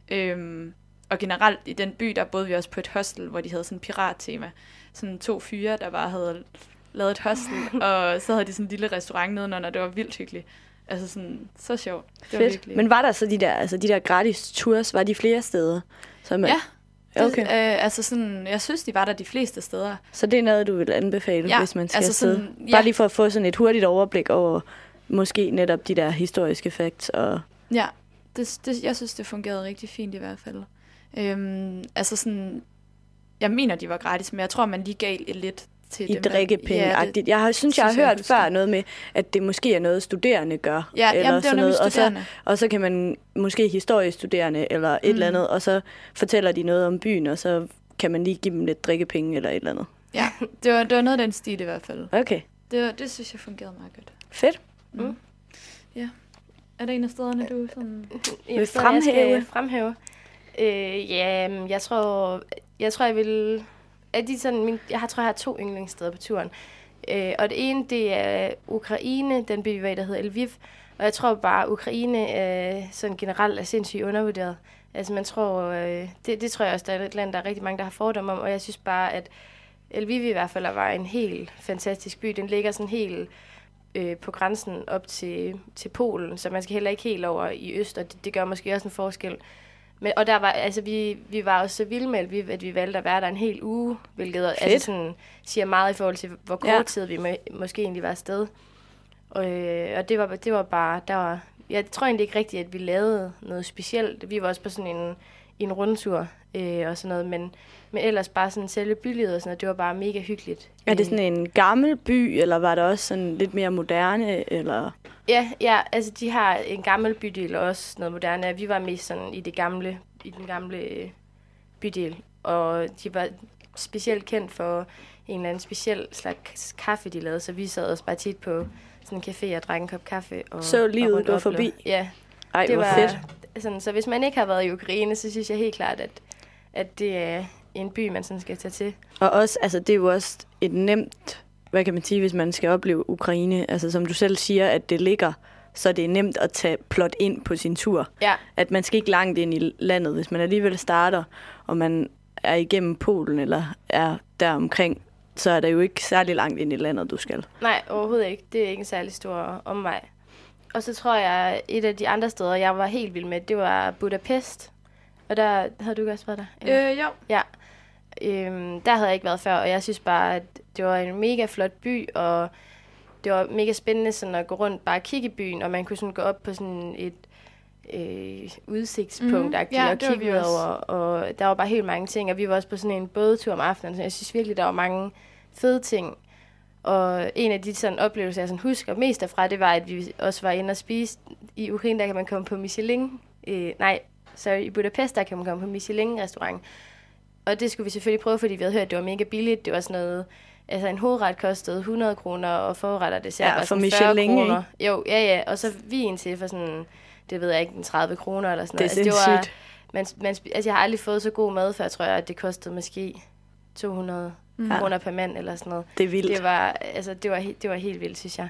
[SPEAKER 3] Øhm, og generelt i den by, der boede vi også på et hostel, hvor de havde sådan en pirattema. Sådan to fyre, der bare havde lavet et hostel, og så havde de sådan en lille restaurant nedenunder, og det var vildt hyggeligt. Altså sådan, så sjovt. Det var
[SPEAKER 1] Fedt.
[SPEAKER 3] virkelig.
[SPEAKER 1] Men var der så de der, altså de der gratis tours, var de flere steder? Så, man,
[SPEAKER 3] Ja, det,
[SPEAKER 1] Okay.
[SPEAKER 3] øh, altså sådan, jeg synes, de var der de fleste steder.
[SPEAKER 1] så det er noget, du vil anbefale,
[SPEAKER 3] Ja,
[SPEAKER 1] hvis man skal
[SPEAKER 3] altså sådan- ja.
[SPEAKER 1] Bare lige for at få sådan et hurtigt overblik over måske netop de der historiske facts. Og,
[SPEAKER 3] Ja, det, det, jeg synes, det fungerede rigtig fint i hvert fald. Øhm, altså sådan, jeg mener, de var gratis, men jeg tror, man lige gav lidt til
[SPEAKER 1] i
[SPEAKER 3] dem. der-
[SPEAKER 1] drikkepenge-agtigt. Jeg har, synes, jeg har
[SPEAKER 3] synes jeg, jeg
[SPEAKER 1] hørt før noget med, at det måske er noget, studerende gør.
[SPEAKER 3] Ja,
[SPEAKER 1] eller
[SPEAKER 3] jamen, det
[SPEAKER 1] sådan noget. Og så, og så kan man måske historiestuderende eller et
[SPEAKER 3] Mm.
[SPEAKER 1] eller andet, og så fortæller de noget om byen, og så kan man lige give dem lidt drikkepenge eller et eller andet.
[SPEAKER 3] Ja, det var, det var noget af den stil i hvert fald.
[SPEAKER 1] Okay,
[SPEAKER 3] Det, var, det synes jeg fungerede meget godt.
[SPEAKER 1] fedt.
[SPEAKER 2] Mm.
[SPEAKER 3] Ja. Er der en af stederne, du sådan...
[SPEAKER 2] Jeg
[SPEAKER 1] Vil fremhæve?
[SPEAKER 2] Jeg skal fremhæve. Øh, ja, jeg tror, jeg tror, jeg vil er de sådan, min, jeg har, tror, jeg har to yndlingssteder på turen. Øh, og det ene, det er Ukraine, den by, der hedder Lviv. Og jeg tror bare, Ukraine øh, sådan generelt er sindssygt undervurderet. Altså man tror, øh, det, det tror jeg også, der er et land, der er rigtig mange, der har fordomme om. Og jeg synes bare, at Lviv i hvert fald var en helt fantastisk by. Den ligger sådan helt øh, på grænsen op til, til Polen, så man skal heller ikke helt over i øst, og det, det gør måske også en forskel. Men, og der var, altså, vi, vi var også så vilde med, at vi, at vi valgte at være der en hel uge, hvilket altså, sådan, siger meget i forhold til, hvor kort
[SPEAKER 1] Ja.
[SPEAKER 2] tid vi må, måske egentlig var afsted. Og, øh, og det, var, det var bare, der var, jeg tror egentlig ikke rigtigt, at vi lavede noget specielt. Vi var også på sådan en, en rundtur øh, og sådan noget, men, men ellers bare sådan selve bylivet og sådan noget, det var bare mega hyggeligt.
[SPEAKER 1] Er det
[SPEAKER 2] Øh,
[SPEAKER 1] sådan en gammel by, eller var det også sådan lidt mere moderne? Eller?
[SPEAKER 2] Ja, ja, altså de har en gammel bydel og også noget moderne. Vi var mest sådan i det gamle, i den gamle øh, bydel, og de var specielt kendt for en eller anden speciel slags kaffe, de lavede, så vi sad også bare tit på sådan en café og drak en kop kaffe. Og,
[SPEAKER 1] Så livet gå forbi?
[SPEAKER 2] Ja,
[SPEAKER 1] Ej,
[SPEAKER 2] det var
[SPEAKER 1] fedt.
[SPEAKER 2] Sådan, så hvis man ikke har været i Ukraine, så synes jeg helt klart, at, at det er en by, man sådan skal tage til.
[SPEAKER 1] Og også, altså, det er jo også et nemt, hvad kan man sige, hvis man skal opleve Ukraine. Altså, som du selv siger, at det ligger, så det er nemt at tage plot ind på sin tur.
[SPEAKER 2] Ja,
[SPEAKER 1] At man skal ikke langt ind i landet, hvis man alligevel starter, og man er igennem Polen, eller er der omkring, så er der jo ikke særlig langt ind i landet, du skal.
[SPEAKER 2] Nej, overhovedet ikke. Det er ikke en særlig stor omvej. Og så tror jeg, et af de andre steder, jeg var helt vild med, det var Budapest. Og der havde du også været der? Eller?
[SPEAKER 3] Øh, jo.
[SPEAKER 2] Ja. Øhm, der havde jeg ikke været før, og jeg synes bare, at det var en mega flot by, og det var mega spændende sådan at gå rundt, bare kigge i byen, og man kunne sådan gå op på sådan et øh, udsigtspunkt mm,
[SPEAKER 3] Ja,
[SPEAKER 2] og kigge ud over, og der var bare helt mange ting, og vi var også på sådan en bådetur om aftenen, så jeg synes virkelig, der var mange fede ting. Og en af de sådan oplevelser, jeg sådan husker mest derfra, det var, at vi også var inde og spise. I Ukraine, der kan man komme på Michelin. Øh, nej, sorry, i Budapest, der kan man komme på Michelin-restaurant. Og det skulle vi selvfølgelig prøve, fordi vi havde hørt, at det var mega billigt. Det var sådan noget... Altså, en hovedret kostede 100 kroner, og forret og dessert
[SPEAKER 1] Ja,
[SPEAKER 2] var
[SPEAKER 1] for
[SPEAKER 2] sådan
[SPEAKER 1] Michelin,
[SPEAKER 2] 40 kroner.
[SPEAKER 1] ikke?
[SPEAKER 2] Jo, ja, ja. Og så vin til for sådan, det ved jeg ikke, en 30 kroner eller sådan
[SPEAKER 1] Det er
[SPEAKER 2] noget. Altså, det var, man, man, altså, jeg har aldrig fået så god mad før, tror jeg, at det kostede måske 200
[SPEAKER 3] Mm.
[SPEAKER 2] kroner per mand eller sådan noget.
[SPEAKER 1] Det er vildt.
[SPEAKER 2] Det var, altså, det var, det var helt vildt, synes jeg.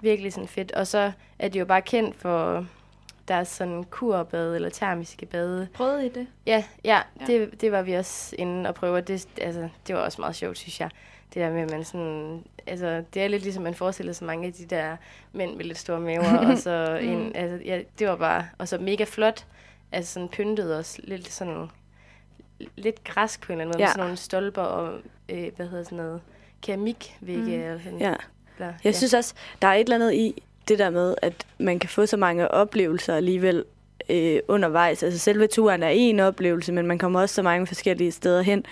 [SPEAKER 2] Virkelig sådan fedt. Og så er de jo bare kendt for deres sådan kurbade eller termiske bade.
[SPEAKER 3] Prøvede I det?
[SPEAKER 2] Ja, ja,
[SPEAKER 3] Ja.
[SPEAKER 2] Det, det var vi også inde og prøve. og Det, altså, det var også meget sjovt, synes jeg. Det der med, at man sådan... Altså, det er lidt ligesom, man forestiller sig mange af de der mænd med lidt store maver. og så en, altså, ja, det var bare... Og så mega flot. Altså sådan pyntet også lidt sådan... Lidt græsk på en eller anden måde.
[SPEAKER 1] Ja.
[SPEAKER 2] Med sådan nogle stolper og... Øh, hvad hedder sådan noget? Keramikvægge.
[SPEAKER 3] Mm.
[SPEAKER 2] Eller sådan,
[SPEAKER 1] Ja.
[SPEAKER 2] Eller,
[SPEAKER 1] Jeg synes også, der er et eller andet i det der med, at man kan få så mange oplevelser alligevel øh, undervejs. Altså selve turen er en oplevelse, men man kommer også så mange forskellige steder hen.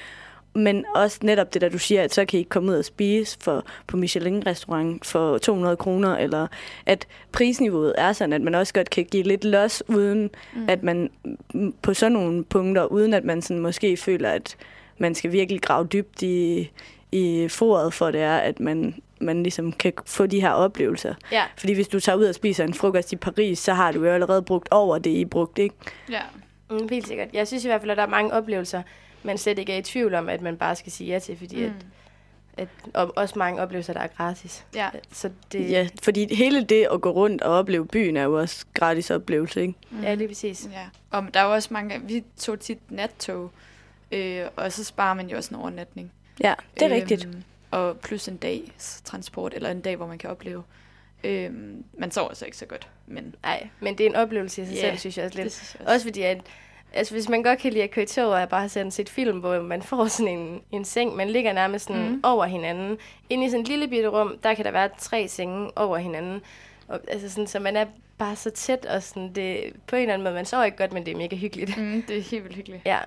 [SPEAKER 1] Men også netop det, der du siger, at så kan I komme ud og spise for, på Michelin-restaurant for 200 kroner, eller at prisniveauet er sådan, at man også godt kan give lidt los, uden mm. at man mm, på sådan nogle punkter, uden at man sådan måske føler, at man skal virkelig grave dybt i, i foret for det er, at man, man ligesom kan få de her oplevelser.
[SPEAKER 2] Ja,
[SPEAKER 1] Fordi hvis du tager ud og spiser en frokost i Paris, så har du jo allerede brugt over det, I brugte, ikke?
[SPEAKER 3] Ja.
[SPEAKER 2] mm, helt sikkert. Jeg synes i hvert fald, at der er mange oplevelser, man slet ikke er i tvivl om, at man bare skal sige ja til, fordi mm. at, at, og også mange oplevelser, der er gratis.
[SPEAKER 3] Ja.
[SPEAKER 2] Så det,
[SPEAKER 1] Ja, fordi hele det at gå rundt og opleve byen er jo også gratis oplevelse, ikke?
[SPEAKER 2] ja lige præcis.
[SPEAKER 3] Ja, og der er jo også mange, vi tog tit nattog, øh, og så sparer man jo også en overnatning.
[SPEAKER 1] Ja, det er øhm, rigtigt.
[SPEAKER 3] Og plus en dags transport, eller en dag, hvor man kan opleve. Øhm, man sover så ikke så godt, men
[SPEAKER 2] Nej, men det er en oplevelse i sig
[SPEAKER 3] Ja,
[SPEAKER 2] selv, synes jeg også lidt.
[SPEAKER 3] synes jeg også.
[SPEAKER 2] Også fordi, at altså, hvis man godt kan lide at køre i tog, og jeg bare har set set film, hvor man får sådan en, en seng, man ligger nærmest sådan mm. over hinanden. Inde i sådan et lille bitte rum, der kan der være tre senge over hinanden. Og, altså sådan, så man er bare så tæt, og sådan, det, på en eller anden måde, man sover ikke godt, men det er mega hyggeligt.
[SPEAKER 3] Mm, det er helt vildt hyggeligt.
[SPEAKER 2] Ja,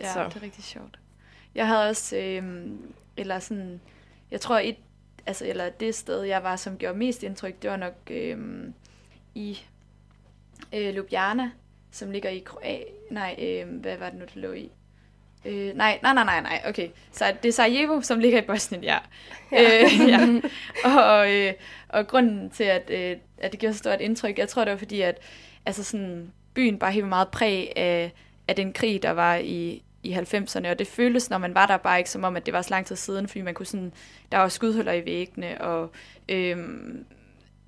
[SPEAKER 3] Ja,
[SPEAKER 2] Så.
[SPEAKER 3] det er rigtig sjovt. Jeg havde også, øhm, eller sådan, jeg tror et, altså, eller det sted, jeg var, som gjorde mest indtryk, det var nok øhm, i øh, Ljubljana, som ligger i Kroatien. Nej, øh, hvad var det nu, det lå i? Øh, nej, nej, nej, nej, nej, okay. Så det er Sarajevo, som ligger i Bosnien, ja. ja. Øh, ja. Og, øh, og grunden til, at, øh, at det gjorde så stort indtryk, jeg tror, det var fordi, at altså sådan, byen bare helt meget præg af, af den krig, der var i, i 90'erne, og det føltes, når man var der, bare ikke som om, at det var så lang tid siden, fordi man kunne sådan, der var skudhuller i væggene, og øhm,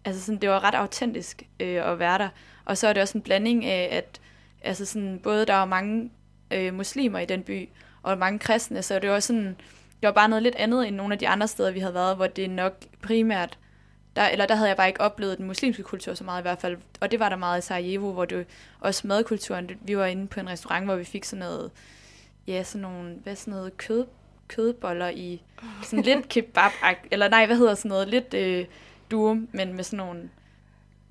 [SPEAKER 3] altså sådan, det var ret autentisk øh, at være der. Og så er det også en blanding af, at altså sådan, både der var mange øh, muslimer i den by, og mange kristne, så det var sådan, det var bare noget lidt andet end nogle af de andre steder, vi havde været, hvor det nok primært Der, eller der havde jeg bare ikke oplevet den muslimske kultur så meget i hvert fald. Og det var der meget i Sarajevo, hvor det også madkulturen. Vi var inde på en restaurant, hvor vi fik sådan noget, ja, sådan nogle, hvad sådan noget, kød, kødboller i sådan lidt kebab eller nej, hvad hedder sådan noget, lidt øh, duum, men med sådan nogle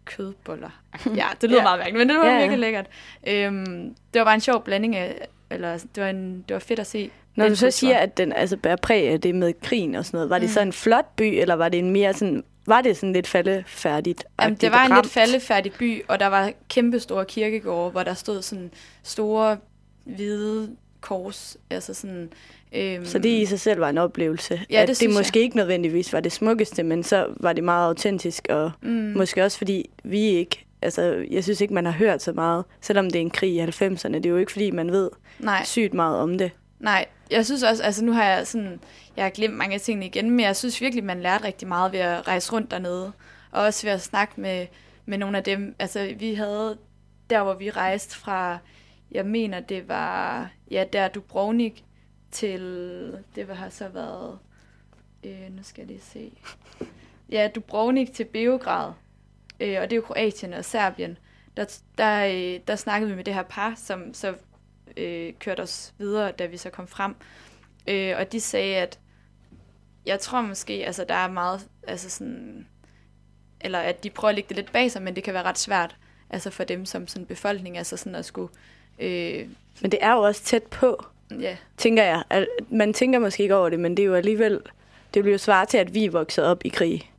[SPEAKER 3] kødboller. Ja, det lyder ja. meget mærkeligt, men det var ja, virkelig ja. lækkert. Øhm, det var bare en sjov blanding af, eller det var, en, det var fedt at se.
[SPEAKER 1] Når du så siger, at den altså bærer præg af det med krigen og sådan noget, var det mm. så en flot by, eller var det en mere sådan, var det sådan lidt faldefærdigt?
[SPEAKER 3] Jamen, det var en lidt faldefærdig by, og der var kæmpe store kirkegårde, hvor der stod sådan store hvide kors, altså sådan...
[SPEAKER 1] Øhm, så det i sig selv var en oplevelse? Ja, at det, det måske jeg. ikke nødvendigvis var det smukkeste, men så var det meget autentisk, og mm. måske også fordi vi ikke... Altså, jeg synes ikke, man har hørt så meget, selvom det er en krig i 90'erne. Det er jo ikke, fordi man ved Nej. sygt meget om det.
[SPEAKER 3] Nej, jeg synes også, altså nu har jeg sådan, jeg har glemt mange af tingene igen, men jeg synes virkelig, man lærte rigtig meget ved at rejse rundt dernede, og også ved at snakke med, med nogle af dem. Altså vi havde, der hvor vi rejste fra, jeg mener det var, ja der Dubrovnik til, det har så været, øh, nu skal jeg lige se, ja Dubrovnik til Beograd, øh, og det er jo Kroatien og Serbien. Der, der, øh, der snakkede vi med det her par, som så øh, kørte os videre, da vi så kom frem. Øh, og de sagde, at jeg tror måske, altså der er meget, altså sådan, eller at de prøver at lægge det lidt bag sig, men det kan være ret svært, altså for dem som sådan befolkning, altså sådan at skulle... Øh,
[SPEAKER 1] men det er jo også tæt på, ja. tænker jeg. At man tænker måske ikke over det, men det er jo alligevel, det bliver jo svare til, at vi er vokset op i krig.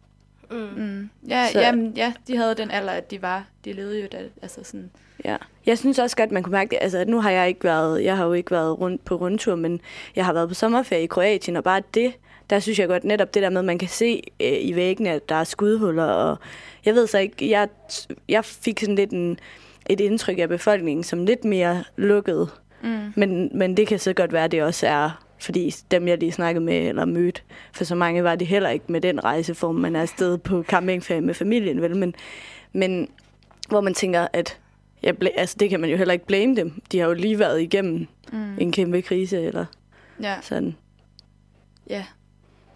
[SPEAKER 3] Mm. Mm. Ja, jamen, ja, de havde den alder, at de var, de levede jo da, altså sådan,
[SPEAKER 1] Ja. Jeg synes også godt, man kunne mærke det. Altså, at nu har jeg ikke været, jeg har jo ikke været rundt på rundtur, men jeg har været på sommerferie i Kroatien, og bare det, der synes jeg godt netop det der med, at man kan se øh, i væggene, at der er skudhuller, og jeg ved så ikke, jeg, jeg fik sådan lidt en, et indtryk af befolkningen som lidt mere lukket. Mm. Men, men det kan så godt være, at det også er, fordi dem, jeg lige snakkede med eller mødte, for så mange var de heller ikke med den rejseform, man er afsted på campingferie med familien, vel? Men, men hvor man tænker, at jeg bl- altså, det kan man jo heller ikke blame dem. De har jo lige været igennem mm. en kæmpe krise, eller ja. sådan.
[SPEAKER 3] Ja.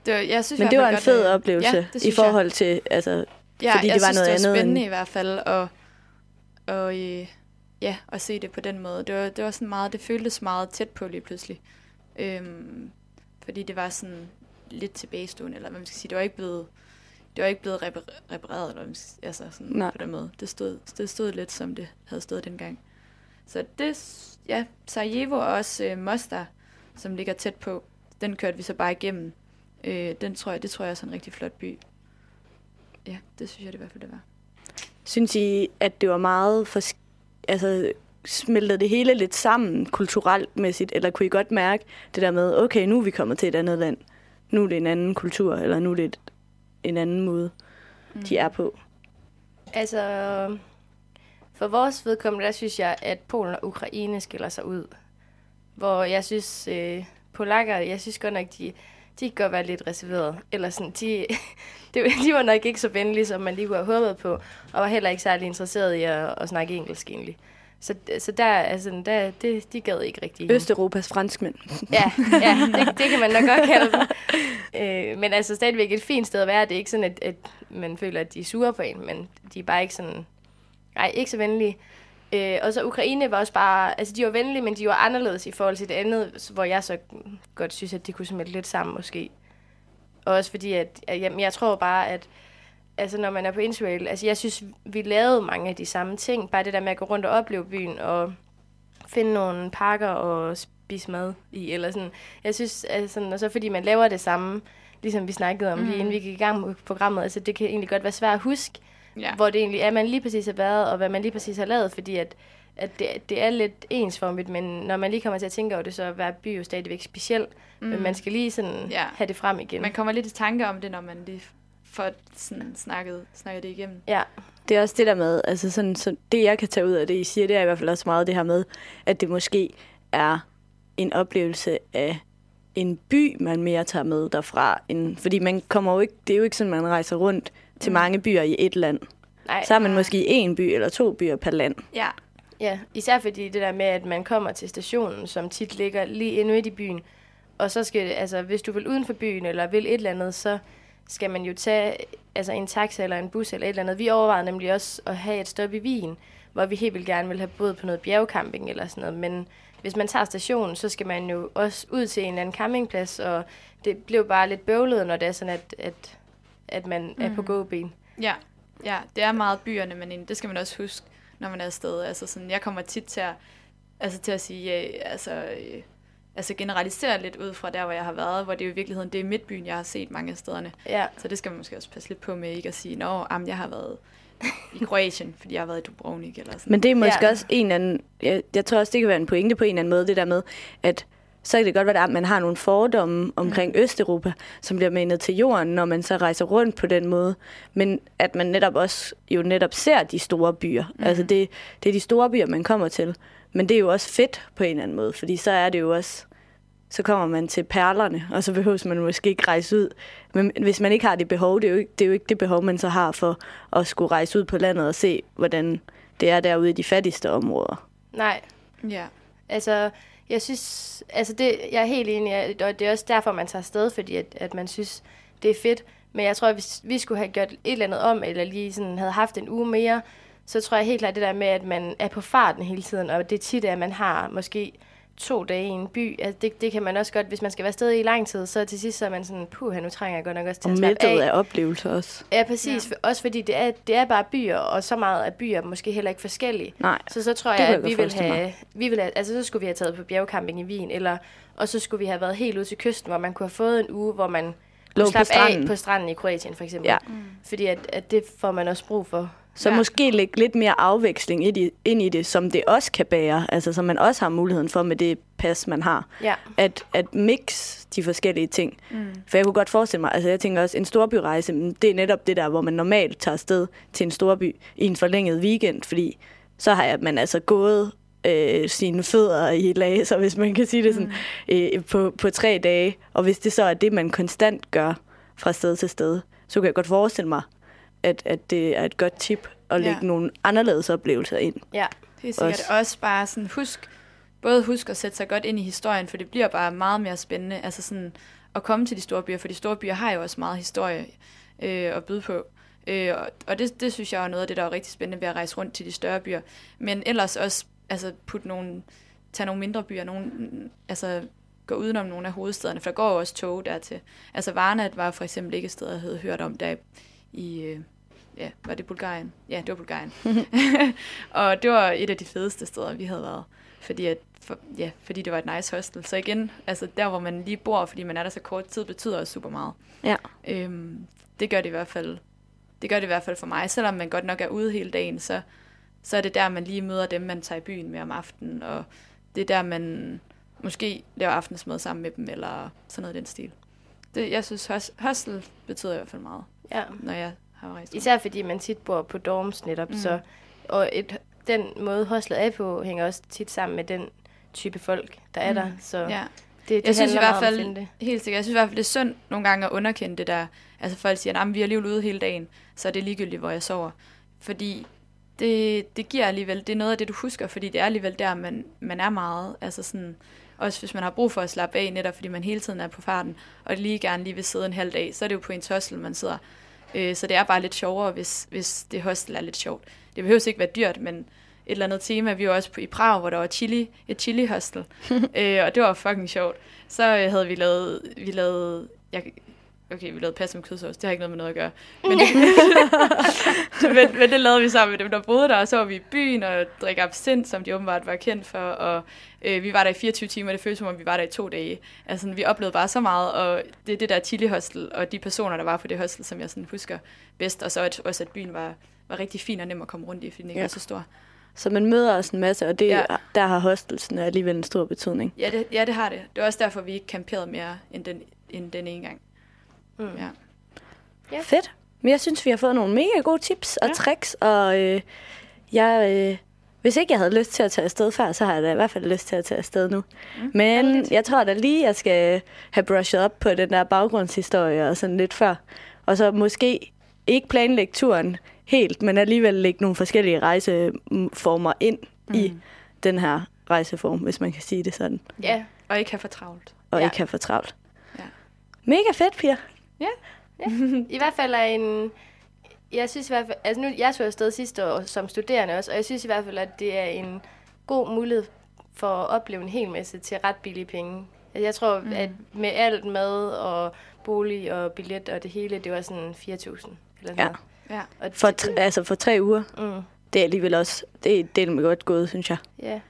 [SPEAKER 3] Det var, jeg synes,
[SPEAKER 1] Men det var en fed oplevelse ja, i forhold til, altså,
[SPEAKER 3] ja, fordi det var noget andet. det var spændende end... i hvert fald, og, og øh, ja, at se det på den måde. Det var, det var sådan meget, det føltes meget tæt på lige pludselig. Øhm, fordi det var sådan lidt tilbagestående, eller hvad man skal sige, det var ikke blevet det var ikke blevet repareret, eller, altså sådan Nej. på den måde. Det stod, det stod lidt, som det havde stået dengang. Så det, ja, Sarajevo og også øh, Mostar, som ligger tæt på, den kørte vi så bare igennem. Øh, den tror jeg, det tror jeg er sådan en rigtig flot by. Ja, det synes jeg det i hvert fald, det var.
[SPEAKER 1] Synes I, at det var meget for, altså, smeltede det hele lidt sammen kulturelt mæssigt, eller kunne I godt mærke det der med, okay, nu er vi kommet til et andet land, nu er det en anden kultur, eller nu er det et en anden måde, mm. de er på.
[SPEAKER 2] Altså, for vores vedkommende, der synes jeg, at Polen og Ukraine skiller sig ud. Hvor jeg synes, øh, polakker, jeg synes godt nok, de, de kan godt være lidt reserveret. Eller sådan, de, de var nok ikke så venlige, som man lige kunne have håbet på, og var heller ikke særlig interesseret i at, at snakke engelsk egentlig. Så, så der, altså, der, det, de gad ikke rigtig.
[SPEAKER 1] Østeuropas franskmænd.
[SPEAKER 2] ja, ja det, det kan man nok godt kalde dem. Øh, men altså stadigvæk et fint sted at være. Det er ikke sådan, at, at man føler, at de er sure på en, men de er bare ikke sådan... Nej, ikke så venlige. Øh, og så Ukraine var også bare... Altså, de var venlige, men de var anderledes i forhold til det andet, hvor jeg så godt synes, at de kunne smelte lidt sammen måske. Og også fordi, at, at jamen, jeg tror bare, at altså når man er på Interrail, altså jeg synes, vi lavede mange af de samme ting. Bare det der med at gå rundt og opleve byen, og finde nogle parker og spise mad i, eller sådan. Jeg synes, altså, og så fordi man laver det samme, ligesom vi snakkede om mm. lige inden vi gik i gang med programmet, altså det kan egentlig godt være svært at huske, ja. hvor det egentlig er, man lige præcis har været, og hvad man lige præcis har lavet, fordi at, at det, det er lidt ensformigt, men når man lige kommer til at tænke over det, så er hver by jo stadigvæk speciel, mm. men man skal lige sådan ja. have det frem igen.
[SPEAKER 3] Man kommer lidt i tanke om det, når man lige for sådan snakket, snakket det igennem.
[SPEAKER 1] Ja, det er også det der med, altså sådan, så det jeg kan tage ud af det, I siger, det er i hvert fald også meget det her med, at det måske er en oplevelse af en by, man mere tager med derfra. End, fordi man kommer jo ikke, det er jo ikke sådan, man rejser rundt til mm. mange byer i et land. Nej, så har man måske en by eller to byer per land.
[SPEAKER 2] Ja. ja, især fordi det der med, at man kommer til stationen, som tit ligger lige midt i byen, og så skal det, altså hvis du vil uden for byen eller vil et eller andet, så skal man jo tage altså en taxa eller en bus eller et eller andet. Vi overvejede nemlig også at have et stop i Wien, hvor vi helt vildt gerne ville have boet på noget bjergcamping eller sådan noget. Men hvis man tager stationen, så skal man jo også ud til en eller anden campingplads, og det blev bare lidt bøvlet, når det er sådan, at, at, at man mm. er på gåben.
[SPEAKER 3] Ja, ja, det er meget byerne, men det skal man også huske, når man er afsted. Altså sådan, jeg kommer tit til at, altså til at sige, øh, altså, øh, altså generalisere lidt ud fra der, hvor jeg har været, hvor det er jo i virkeligheden, det er midtbyen, jeg har set mange af stederne.
[SPEAKER 2] Ja.
[SPEAKER 3] Så det skal man måske også passe lidt på med, ikke at sige, nå, jamen, jeg har været i Kroatien, fordi jeg har været i Dubrovnik eller sådan
[SPEAKER 1] Men det er måske
[SPEAKER 2] Ja.
[SPEAKER 1] også en anden... Jeg, jeg tror også, det kan være en pointe på en eller anden måde, det der med, at så kan det godt være, at man har nogle fordomme omkring mm. Østeuropa, som bliver menet til jorden, når man så rejser rundt på den måde. Men at man netop også jo netop ser de store byer. Mm. Altså det, det er de store byer, man kommer til. Men det er jo også fedt på en eller anden måde, fordi så er det jo også så kommer man til perlerne, og så behøver man måske ikke rejse ud. Men hvis man ikke har det behov, det er jo ikke det, er jo ikke det behov, man så har for at skulle rejse ud på landet og se, hvordan det er derude i de fattigste områder.
[SPEAKER 2] Nej,
[SPEAKER 3] Ja.
[SPEAKER 2] Altså, jeg synes, altså det, jeg er helt enig, at- og det er også derfor, man tager afsted, fordi at, at man synes, det er fedt. Men jeg tror, at hvis vi skulle have gjort et eller andet om, eller lige sådan havde haft en uge mere, så tror jeg helt klart det der med, at man er på farten hele tiden, og det tit er, at man har måske to dage i en by. Altså det, det kan man også godt, hvis man skal være afsted i lang tid, så til sidst så er man sådan, puh, nu trænger jeg godt nok også til
[SPEAKER 1] Og
[SPEAKER 2] at slappe af.
[SPEAKER 1] af oplevelser også.
[SPEAKER 2] Ja, præcis. Ja. Også fordi det er, det er bare byer, og så meget af byer måske heller ikke forskellige.
[SPEAKER 1] Nej,
[SPEAKER 2] Så så tror
[SPEAKER 1] Det
[SPEAKER 2] jeg, at vi vil have, vi vil have, altså så skulle vi have taget på bjergcamping i Wien, eller, og så skulle vi have været helt ud til kysten, hvor man kunne have fået en uge, hvor man
[SPEAKER 1] Lå
[SPEAKER 2] kunne
[SPEAKER 1] på
[SPEAKER 2] slappe
[SPEAKER 1] stranden.
[SPEAKER 2] af på stranden i Kroatien for eksempel.
[SPEAKER 1] Ja.
[SPEAKER 2] Fordi at, at det får man også brug for.
[SPEAKER 1] Så
[SPEAKER 3] Ja.
[SPEAKER 1] måske lægge lidt mere afveksling ind i, ind i det, som det også kan bære. Altså som man også har muligheden for med det pas, man har.
[SPEAKER 2] Ja,
[SPEAKER 1] At, at mix de forskellige ting.
[SPEAKER 3] Mm.
[SPEAKER 1] For jeg kunne godt forestille mig, altså jeg tænker også, en storbyrejse, det er netop det der, hvor man normalt tager afsted til en storby i en forlænget weekend, fordi så har jeg, man altså gået øh, sine fødder i laser, hvis man kan sige det sådan, mm. øh, på, på tre dage. Og hvis det så er det, man konstant gør fra sted til sted, så kan jeg godt forestille mig, at, at det er et godt tip at lægge
[SPEAKER 3] Ja.
[SPEAKER 1] nogle anderledes oplevelser ind.
[SPEAKER 2] ja,
[SPEAKER 3] Det er sikkert
[SPEAKER 1] Også.
[SPEAKER 3] også, bare sådan, husk, både husk at sætte sig godt ind i historien, for det bliver bare meget mere spændende, altså sådan at komme til de store byer, for de store byer har jo også meget historie øh, at byde på. Øh, og og det, det synes jeg er noget af det, der er rigtig spændende ved at rejse rundt til de større byer. Men ellers også altså, putte nogle, tage nogle mindre byer, nogle, altså gå udenom nogle af hovedstederne, for der går jo også tog dertil. Altså Varna var for eksempel ikke et sted, jeg havde hørt om, der i, øh, ja, var det Bulgarien? Ja, det var Bulgarien. og det var et af de fedeste steder, vi havde været. Fordi, at, for, ja, fordi det var et nice hostel. Så igen, altså der, hvor man lige bor, fordi man er der så kort tid, betyder også super meget.
[SPEAKER 1] Ja.
[SPEAKER 3] Øhm, det gør det i hvert fald. Det gør det i hvert fald for mig. Selvom man godt nok er ude hele dagen, så, så er det der, man lige møder dem, man tager i byen med om aftenen. Og det er der, man måske laver aftensmad sammen med dem, eller sådan noget i den stil. Det, jeg synes, hos, hostel betyder i hvert fald meget,
[SPEAKER 2] ja.
[SPEAKER 3] når jeg har rejst.
[SPEAKER 2] Især fordi man tit bor på dorms netop,
[SPEAKER 3] Mm.
[SPEAKER 2] så, og et, den måde hostlet er på, hænger også tit sammen med den type folk, der er
[SPEAKER 3] Mm.
[SPEAKER 2] der. Så
[SPEAKER 3] Ja.
[SPEAKER 2] det, det
[SPEAKER 3] Jeg synes i hvert fald,
[SPEAKER 2] det.
[SPEAKER 3] helt sikkert, jeg synes i hvert fald, det er synd nogle gange at underkende det der. Altså folk siger, at vi er alligevel ude hele dagen, så er det ligegyldigt, hvor jeg sover. Fordi det, det giver alligevel, det er noget af det, du husker, fordi det er alligevel der, man, man er meget. Altså sådan, også hvis man har brug for at slappe af, netop fordi man hele tiden er på farten, og lige gerne lige vil sidde en halv dag, så er det jo på ens hostel, man sidder. Øh, så det er bare lidt sjovere, hvis, hvis det hostel er lidt sjovt. Det behøver ikke være dyrt, men et eller andet tema. Vi var også på, i Prag, hvor der var chili, et chili-hostel, øh, og det var fucking sjovt. Så øh, havde vi lavet, vi lavede, jeg, okay, vi lavede pasta med kødsovs, det har ikke noget med noget at gøre. Men det, men, men det lavede vi sammen med dem, der boede der, og så var vi i byen og drikke absint, som de åbenbart var kendt for, og øh, vi var der i 24 timer, det føltes som om, vi var der i to dage. Altså, vi oplevede bare så meget, og det er det der chili-hostel, og de personer, der var på det hostel, som jeg sådan husker bedst, og så at, også, at byen var, var rigtig fin og nem at komme rundt i, fordi den ikke
[SPEAKER 1] Ja.
[SPEAKER 3] var så stor.
[SPEAKER 1] Så man møder også en masse, og det,
[SPEAKER 3] Ja.
[SPEAKER 1] ja. der har hostelsen alligevel en stor betydning.
[SPEAKER 3] Ja det, ja, det har det. Det var også derfor, vi ikke camperede mere end den, end den ene gang.
[SPEAKER 2] Mm.
[SPEAKER 3] Ja.
[SPEAKER 2] Ja.
[SPEAKER 1] Fedt. Men jeg synes, vi har fået nogle mega gode tips og
[SPEAKER 3] Ja.
[SPEAKER 1] tricks, og øh, jeg, øh, hvis ikke jeg havde lyst til at tage afsted før, så har jeg da i hvert fald lyst til at tage afsted nu.
[SPEAKER 3] Mm,
[SPEAKER 1] Men
[SPEAKER 3] dejligt.
[SPEAKER 1] jeg tror da lige, jeg skal have brushet op på den der baggrundshistorie og sådan lidt før. Og så måske ikke planlægge turen helt, men alligevel lægge nogle forskellige rejseformer ind mm. i den her rejseform, hvis man kan sige det sådan.
[SPEAKER 2] Ja,
[SPEAKER 3] Og ikke have for travlt.
[SPEAKER 1] Og
[SPEAKER 2] ja.
[SPEAKER 1] ikke have for travlt.
[SPEAKER 3] Ja.
[SPEAKER 1] Mega fedt, Pia.
[SPEAKER 3] Ja.
[SPEAKER 2] I hvert fald er en... Jeg synes i hvert fald... Altså nu, jeg tog afsted sidste år som studerende også, og jeg synes i hvert fald, at det er en god mulighed for at opleve en hel masse til ret billige penge. Altså, Jeg tror, mm. at med alt mad og bolig og billet og det hele, det var sådan 4.000 eller sådan
[SPEAKER 1] Ja.
[SPEAKER 2] noget.
[SPEAKER 3] Ja.
[SPEAKER 2] Og
[SPEAKER 1] For, t- altså for tre uger.
[SPEAKER 2] Mm,
[SPEAKER 1] Det er alligevel også, det er del med godt gået, synes jeg.
[SPEAKER 2] ja. Jeg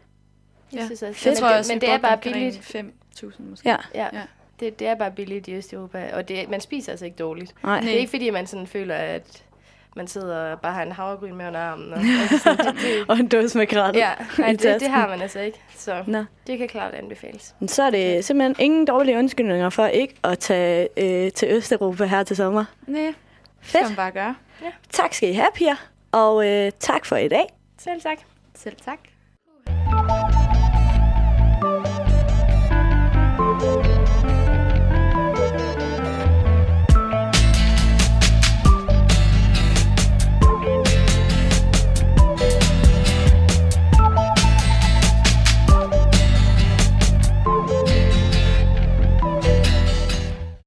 [SPEAKER 3] Ja.
[SPEAKER 2] synes også,
[SPEAKER 3] Jeg
[SPEAKER 2] men,
[SPEAKER 3] tror
[SPEAKER 2] det,
[SPEAKER 3] også,
[SPEAKER 2] men det er bare billigt.
[SPEAKER 3] 5.000 måske.
[SPEAKER 1] Ja,
[SPEAKER 2] Ja.
[SPEAKER 3] Ja
[SPEAKER 2] det, det er bare billigt i Østeuropa, og det, man spiser altså ikke dårligt.
[SPEAKER 1] Nej.
[SPEAKER 2] Det er ikke, fordi man sådan føler, at man sidder og bare har en havregryn med under armen. Og, altså sådan, det, det,
[SPEAKER 1] og en dåse med krat.
[SPEAKER 2] Ja, nej, det, det har man altså ikke. Så
[SPEAKER 1] Nå.
[SPEAKER 2] det kan klart anbefales.
[SPEAKER 1] Men så er det simpelthen ingen dårlige undskyldninger for ikke at tage øh, til Østeuropa her til sommer.
[SPEAKER 3] Nej, det skal man bare gøre. Ja.
[SPEAKER 1] Tak skal I have, Pia. Og øh, tak for i dag.
[SPEAKER 2] Selv tak.
[SPEAKER 3] Selv tak. Uh.